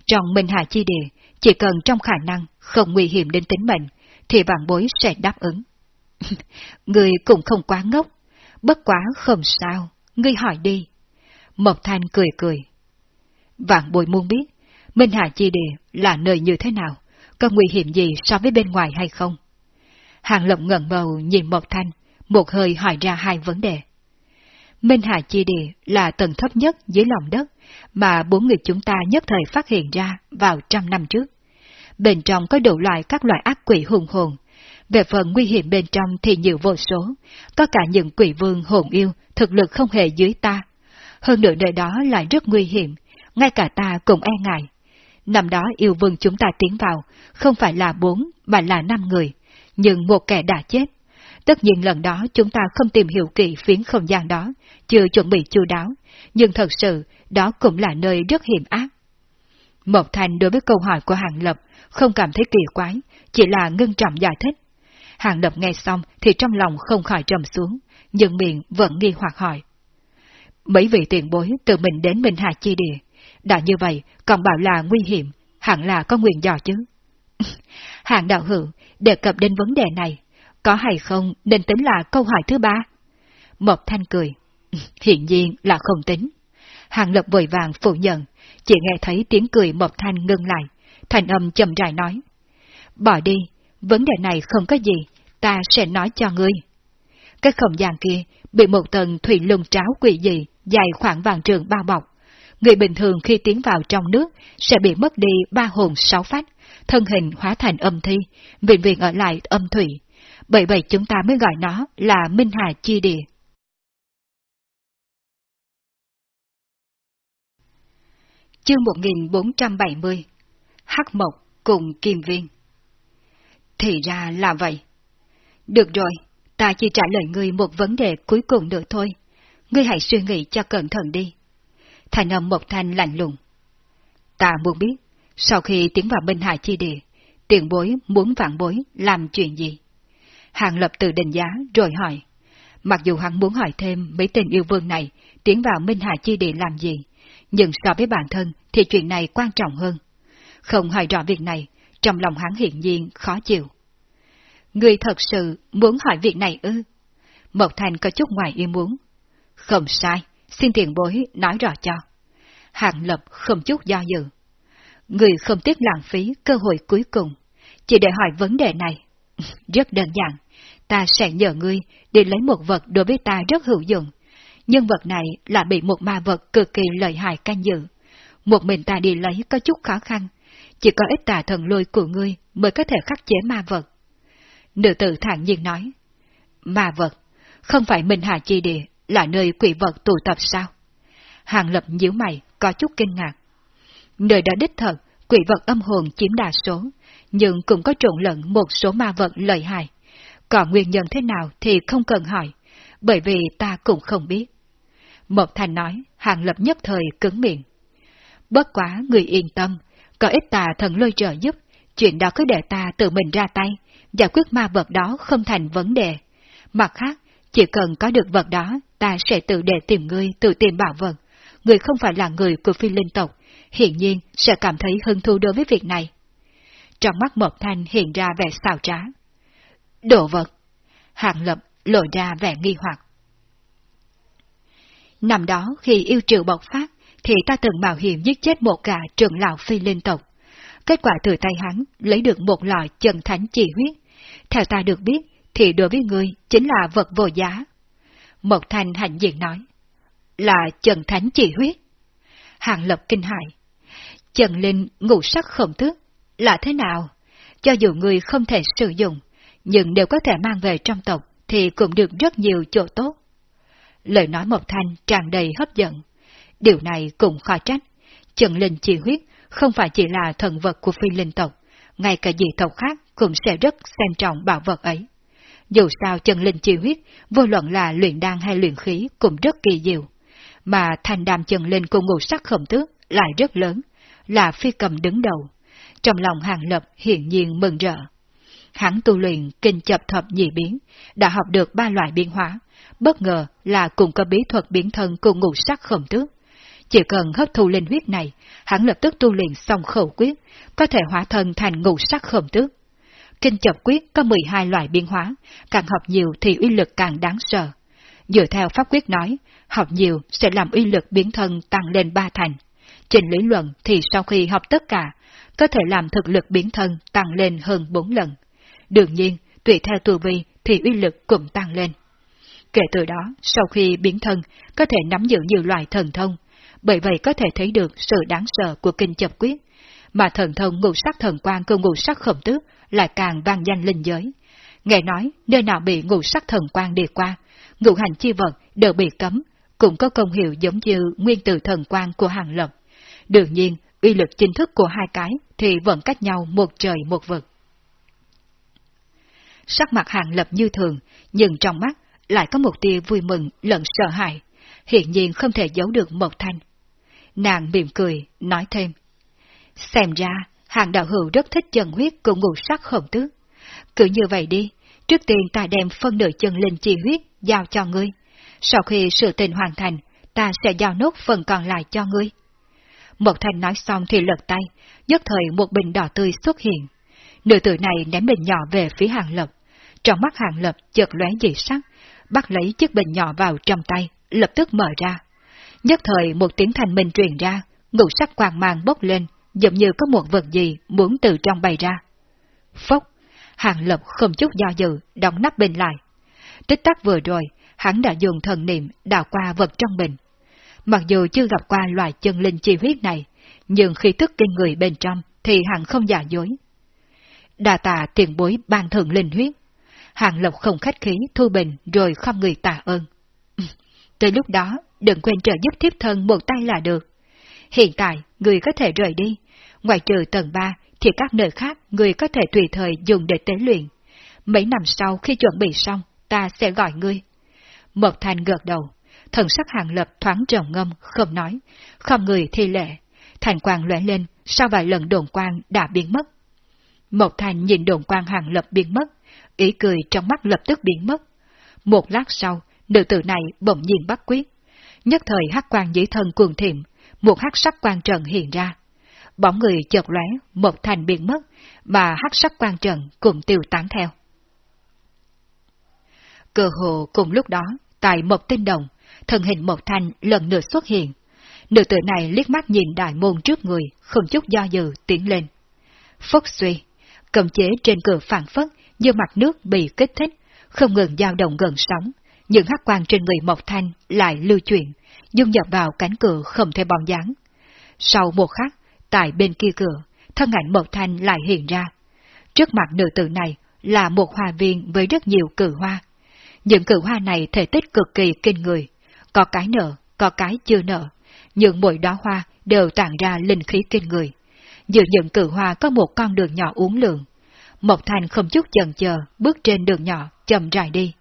Trong Minh Hà Chi Địa, chỉ cần trong khả năng không nguy hiểm đến tính mệnh, thì vạn bối sẽ đáp ứng. [LAUGHS] người cũng không quá ngốc, bất quá không sao, ngươi hỏi đi. Mộc Thanh cười cười. Vạn bối muốn biết, Minh Hà Chi Địa là nơi như thế nào, có nguy hiểm gì so với bên ngoài hay không? Hàng Lộng ngẩn bầu nhìn Mộc Thanh, một hơi hỏi ra hai vấn đề. Minh Hà Chi Địa là tầng thấp nhất dưới lòng đất mà bốn người chúng ta nhất thời phát hiện ra vào trăm năm trước. Bên trong có đủ loại các loại ác quỷ hùng hồn. Về phần nguy hiểm bên trong thì nhiều vô số, có cả những quỷ vương hồn yêu thực lực không hề dưới ta. Hơn nữa nơi đó lại rất nguy hiểm, ngay cả ta cũng e ngại. Năm đó yêu vương chúng ta tiến vào, không phải là bốn mà là năm người, nhưng một kẻ đã chết. Tất nhiên lần đó chúng ta không tìm hiểu kỹ phiến không gian đó, chưa chuẩn bị chu đáo, nhưng thật sự đó cũng là nơi rất hiểm ác. Mộc Thành đối với câu hỏi của Hàng Lập không cảm thấy kỳ quái, chỉ là ngưng trọng giải thích. Hàng Lập nghe xong thì trong lòng không khỏi trầm xuống, nhưng miệng vẫn nghi hoặc hỏi. Mấy vị tiền bối tự mình đến Minh Hà Chi Địa, đã như vậy còn bảo là nguy hiểm, hẳn là có nguyện dò chứ. [LAUGHS] Hàng đạo hữu đề cập đến vấn đề này, có hay không nên tính là câu hỏi thứ ba? Mộc Thanh cười. [LAUGHS] Hiện nhiên là không tính. Hàng lập vội vàng phủ nhận, chỉ nghe thấy tiếng cười Mộc Thanh ngưng lại, thành âm chậm rãi nói. Bỏ đi, vấn đề này không có gì, ta sẽ nói cho ngươi. Cái không gian kia bị một tầng thủy lùng tráo quỷ dị dài khoảng vàng trường bao bọc. Người bình thường khi tiến vào trong nước sẽ bị mất đi ba hồn sáu phách, thân hình hóa thành âm thi, vĩnh viện ở lại âm thủy, bởi vậy chúng ta mới gọi nó là Minh Hà Chi Địa. Chương 1470 Hắc Mộc cùng Kim Viên Thì ra là vậy. Được rồi, ta chỉ trả lời ngươi một vấn đề cuối cùng nữa thôi. Ngươi hãy suy nghĩ cho cẩn thận đi. Thành âm một thanh lạnh lùng. Ta muốn biết, sau khi tiến vào Minh Hải Chi Địa, tiền bối muốn vạn bối làm chuyện gì? Hàng lập tự định giá rồi hỏi. Mặc dù hắn muốn hỏi thêm mấy tên yêu vương này tiến vào Minh Hải Chi Địa làm gì, nhưng so với bản thân thì chuyện này quan trọng hơn. Không hỏi rõ việc này, trong lòng hắn hiện nhiên khó chịu. Người thật sự muốn hỏi việc này ư? Mộc Thành có chút ngoài ý muốn. Không sai, xin tiền bối nói rõ cho. Hàng Lập không chút do dự. Người không tiếc lãng phí cơ hội cuối cùng, chỉ để hỏi vấn đề này. [LAUGHS] rất đơn giản, ta sẽ nhờ ngươi để lấy một vật đối với ta rất hữu dụng. Nhân vật này là bị một ma vật cực kỳ lợi hại canh dự. Một mình ta đi lấy có chút khó khăn, chỉ có ít tà thần lôi của ngươi mới có thể khắc chế ma vật. Nữ tử thản nhiên nói, ma vật, không phải Minh Hà Chi Địa, là nơi quỷ vật tụ tập sao? Hàng lập nhíu mày, có chút kinh ngạc. Nơi đó đích thật, quỷ vật âm hồn chiếm đa số, nhưng cũng có trộn lẫn một số ma vật lợi hại. Còn nguyên nhân thế nào thì không cần hỏi, bởi vì ta cũng không biết. Mộc thành nói, hàng lập nhất thời cứng miệng. Bất quá người yên tâm, có ít tà thần lôi trợ giúp, chuyện đó cứ để ta tự mình ra tay, giải quyết ma vật đó không thành vấn đề. Mặt khác, chỉ cần có được vật đó, ta sẽ tự để tìm ngươi, tự tìm bảo vật. Người không phải là người của phi linh tộc, hiện nhiên sẽ cảm thấy hứng thú đối với việc này. Trong mắt Mộc Thanh hiện ra vẻ xào trá. Đồ vật. Hạng lập lộ ra vẻ nghi hoặc. Năm đó khi yêu triệu bộc phát, thì ta từng mạo hiểm giết chết một gã trưởng lão phi linh tộc. Kết quả từ tay hắn lấy được một loại chân thánh chỉ huyết. Theo ta được biết, thì đối với ngươi chính là vật vô giá. Mộc Thanh hạnh diện nói, là chân thánh chỉ huyết. Hàng lập kinh hại, chân linh ngủ sắc không thức, là thế nào? Cho dù ngươi không thể sử dụng, nhưng đều có thể mang về trong tộc thì cũng được rất nhiều chỗ tốt. Lời nói Mộc Thanh tràn đầy hấp dẫn. Điều này cũng khó trách. Trần linh chỉ huyết không phải chỉ là thần vật của phi linh tộc, ngay cả dị tộc khác cũng sẽ rất xem trọng bảo vật ấy. Dù sao chân linh chi huyết, vô luận là luyện đan hay luyện khí cũng rất kỳ diệu. Mà thành đàm chân linh của ngũ sắc khổng tước lại rất lớn, là phi cầm đứng đầu. Trong lòng hàng lập hiện nhiên mừng rỡ. Hắn tu luyện kinh chập thập nhị biến, đã học được ba loại biến hóa, bất ngờ là cùng có bí thuật biến thân cùng ngũ sắc khổng tước. Chỉ cần hấp thu linh huyết này, hắn lập tức tu luyện xong khẩu quyết, có thể hóa thân thành ngũ sắc khổng tước. Kinh chập quyết có 12 loại biến hóa, càng học nhiều thì uy lực càng đáng sợ. Dựa theo pháp quyết nói, học nhiều sẽ làm uy lực biến thân tăng lên ba thành. Trên lý luận thì sau khi học tất cả, có thể làm thực lực biến thân tăng lên hơn 4 lần. Đương nhiên, tùy theo tu vi thì uy lực cũng tăng lên. Kể từ đó, sau khi biến thân, có thể nắm giữ nhiều loại thần thông, bởi vậy có thể thấy được sự đáng sợ của kinh chập quyết, mà thần thông ngũ sắc thần quan của ngũ sắc khổng tước lại càng vang danh linh giới. Nghe nói, nơi nào bị ngũ sắc thần quan đi qua, ngũ hành chi vật đều bị cấm, cũng có công hiệu giống như nguyên tử thần quan của hàng lập. Đương nhiên, uy lực chính thức của hai cái thì vẫn cách nhau một trời một vực. Sắc mặt hàng lập như thường, nhưng trong mắt lại có một tia vui mừng lẫn sợ hãi, hiện nhiên không thể giấu được một thanh. Nàng mỉm cười, nói thêm. Xem ra, hàng đạo hữu rất thích chân huyết của ngũ sắc khổng tước. Cứ như vậy đi, trước tiên ta đem phân nửa chân linh chi huyết giao cho ngươi. Sau khi sự tình hoàn thành, ta sẽ giao nốt phần còn lại cho ngươi. Một thanh nói xong thì lật tay, nhất thời một bình đỏ tươi xuất hiện. Nữ tử này ném bình nhỏ về phía hàng lập. Trong mắt hàng lập chợt lóe dị sắc, bắt lấy chiếc bình nhỏ vào trong tay, lập tức mở ra. Nhất thời một tiếng thành minh truyền ra, ngũ sắc quang mang bốc lên, giống như có một vật gì muốn từ trong bày ra. Phốc, hàng lập không chút do dự, đóng nắp bình lại. Tích tắc vừa rồi, hắn đã dùng thần niệm đào qua vật trong bình. Mặc dù chưa gặp qua loài chân linh chi huyết này, nhưng khi tức kinh người bên trong thì hắn không giả dối. Đà tạ tiền bối ban thượng linh huyết. Hàng Lộc không khách khí thu bình rồi không người tạ ơn. [LAUGHS] Tới lúc đó, đừng quên trợ giúp thiếp thân một tay là được. Hiện tại, người có thể rời đi. Ngoài trừ tầng 3, thì các nơi khác người có thể tùy thời dùng để tế luyện. Mấy năm sau khi chuẩn bị xong, ta sẽ gọi ngươi. Mộc Thành gật đầu, thần sắc hàng lập thoáng trầm ngâm, không nói, không người thi lệ. Thành quang lóe lên, sau vài lần đồn quang đã biến mất. Mộc Thành nhìn đồn quang hàng lập biến mất, ý cười trong mắt lập tức biến mất. Một lát sau, nữ tử này bỗng nhiên bắt quyết. Nhất thời hắc quang dĩ thân cuồng thiệm, một hắc sắc quang trần hiện ra. Bóng người chợt lóe, một thành biến mất, mà hắc sắc quang trần cũng tiêu tán theo. Cơ hồ cùng lúc đó, tại một tinh đồng, thân hình một thành lần nữa xuất hiện. Nữ tử này liếc mắt nhìn đại môn trước người, không chút do dự tiến lên. Phất suy, cầm chế trên cửa phản phất như mặt nước bị kích thích, không ngừng dao động gần sóng. Những hắc quang trên người Mộc Thanh lại lưu chuyển, dung nhập vào cánh cửa không thể bóng dáng. Sau một khắc, tại bên kia cửa, thân ảnh Mộc Thanh lại hiện ra. Trước mặt nữ tử này là một hoa viên với rất nhiều cử hoa. Những cử hoa này thể tích cực kỳ kinh người, có cái nở, có cái chưa nở, nhưng mỗi đóa hoa đều tản ra linh khí kinh người. Giữa những cử hoa có một con đường nhỏ uống lượng. Mộc Thành không chút chần chờ, bước trên đường nhỏ, chậm rãi đi.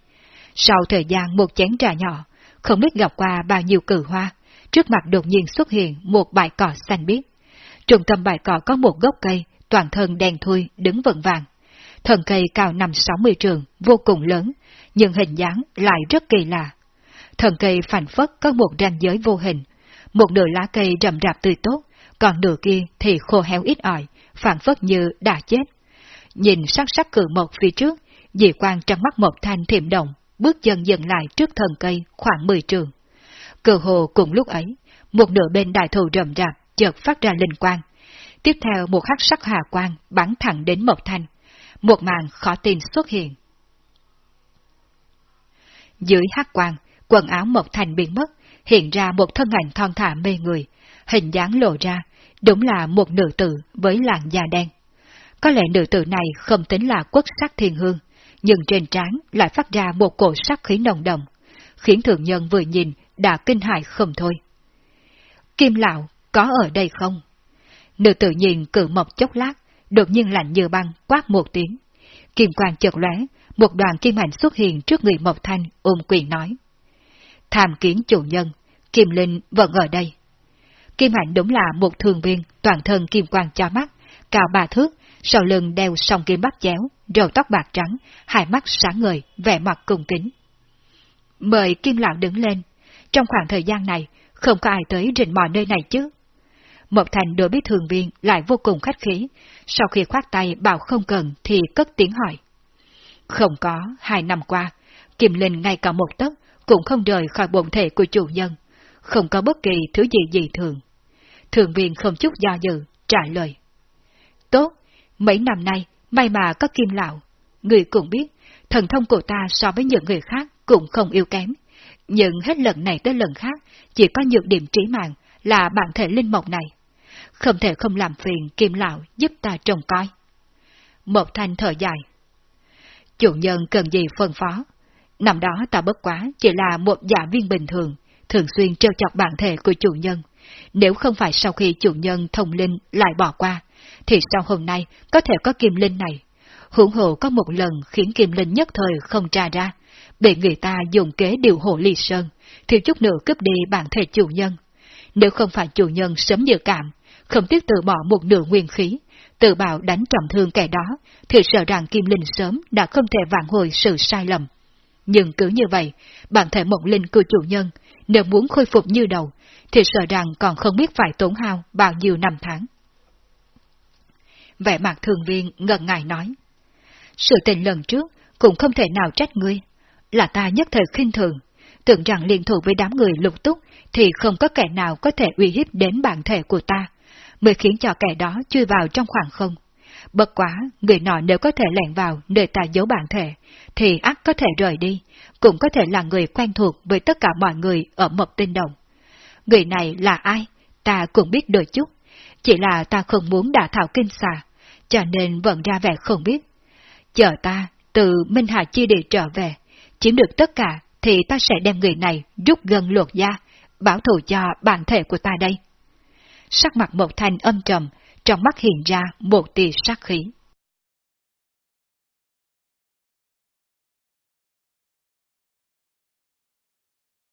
Sau thời gian một chén trà nhỏ, không biết gặp qua bao nhiêu cử hoa, trước mặt đột nhiên xuất hiện một bãi cỏ xanh biếc. Trung tâm bãi cỏ có một gốc cây, toàn thân đen thui, đứng vững vàng. Thần cây cao năm sáu mươi trường, vô cùng lớn, nhưng hình dáng lại rất kỳ lạ. Thần cây phản phất có một ranh giới vô hình, một nửa lá cây rậm rạp tươi tốt, còn nửa kia thì khô héo ít ỏi, phản phất như đã chết. Nhìn sắc sắc cử một phía trước, dị quan trong mắt một thanh thiểm động, bước dần dừng lại trước thần cây khoảng 10 trường. Cử hồ cùng lúc ấy, một nửa bên đại thù rầm rạp chợt phát ra linh quang. Tiếp theo một hắc sắc hà quang bắn thẳng đến Mộc Thanh. Một màn khó tin xuất hiện. Dưới hắc quang, quần áo Mộc Thanh biến mất, hiện ra một thân ảnh thon thả mê người, hình dáng lộ ra, đúng là một nữ tử với làn da đen. Có lẽ nữ tử này không tính là quốc sắc thiên hương, nhưng trên trán lại phát ra một cổ sắc khí nồng đậm, khiến thượng nhân vừa nhìn đã kinh hại không thôi. Kim lão có ở đây không? Nữ tử nhìn cử mộc chốc lát, đột nhiên lạnh như băng, quát một tiếng. Kim quang chợt lóe, một đoàn kim ảnh xuất hiện trước người Mộc Thanh, ôm quyền nói. Tham kiến chủ nhân, Kim Linh vẫn ở đây. Kim hạnh đúng là một thường viên, toàn thân kim quang cho mắt, cao ba thước, sau lưng đeo song kim bắt chéo, râu tóc bạc trắng, hai mắt sáng ngời, vẻ mặt cung kính. Mời Kim Lão đứng lên. Trong khoảng thời gian này, không có ai tới rình mò nơi này chứ. Mộc Thành đối với thường viên lại vô cùng khách khí, sau khi khoát tay bảo không cần thì cất tiếng hỏi. Không có, hai năm qua, Kim Linh ngay cả một tấc cũng không rời khỏi bổn thể của chủ nhân, không có bất kỳ thứ gì gì thường. Thường viên không chút do dự, trả lời. Tốt, mấy năm nay, may mà có Kim Lão. Người cũng biết, thần thông của ta so với những người khác cũng không yếu kém. Nhưng hết lần này tới lần khác, chỉ có nhược điểm trí mạng là bản thể linh mộc này. Không thể không làm phiền Kim Lão giúp ta trông coi. Một thanh thở dài. Chủ nhân cần gì phân phó? Năm đó ta bất quá chỉ là một giả viên bình thường, thường xuyên trêu chọc bản thể của chủ nhân. Nếu không phải sau khi chủ nhân thông linh lại bỏ qua, thì sau hôm nay có thể có kim linh này. Hưởng hộ có một lần khiến kim linh nhất thời không tra ra, bị người ta dùng kế điều hộ ly sơn, thiếu chút nữa cướp đi bản thể chủ nhân. Nếu không phải chủ nhân sớm dự cảm, không tiếc từ bỏ một nửa nguyên khí, tự bảo đánh trọng thương kẻ đó, thì sợ rằng Kim Linh sớm đã không thể vạn hồi sự sai lầm. Nhưng cứ như vậy, bản thể mộng linh của chủ nhân, nếu muốn khôi phục như đầu, thì sợ rằng còn không biết phải tốn hao bao nhiêu năm tháng. Vẻ mặt thường viên ngần ngại nói. Sự tình lần trước cũng không thể nào trách ngươi, là ta nhất thời khinh thường, tưởng rằng liên thủ với đám người lục túc thì không có kẻ nào có thể uy hiếp đến bản thể của ta, mới khiến cho kẻ đó chui vào trong khoảng không. Bất quá, người nọ nếu có thể lẻn vào nơi ta giấu bản thể, thì ác có thể rời đi, cũng có thể là người quen thuộc với tất cả mọi người ở Mộc Tinh Đồng. Người này là ai? Ta cũng biết đôi chút, chỉ là ta không muốn đả thảo kinh xà, cho nên vẫn ra vẻ không biết. Chờ ta, từ Minh Hà Chi Địa trở về, chiếm được tất cả thì ta sẽ đem người này rút gần luộc da, bảo thủ cho bản thể của ta đây. Sắc mặt một thanh âm trầm, trong mắt hiện ra một tia sát khí.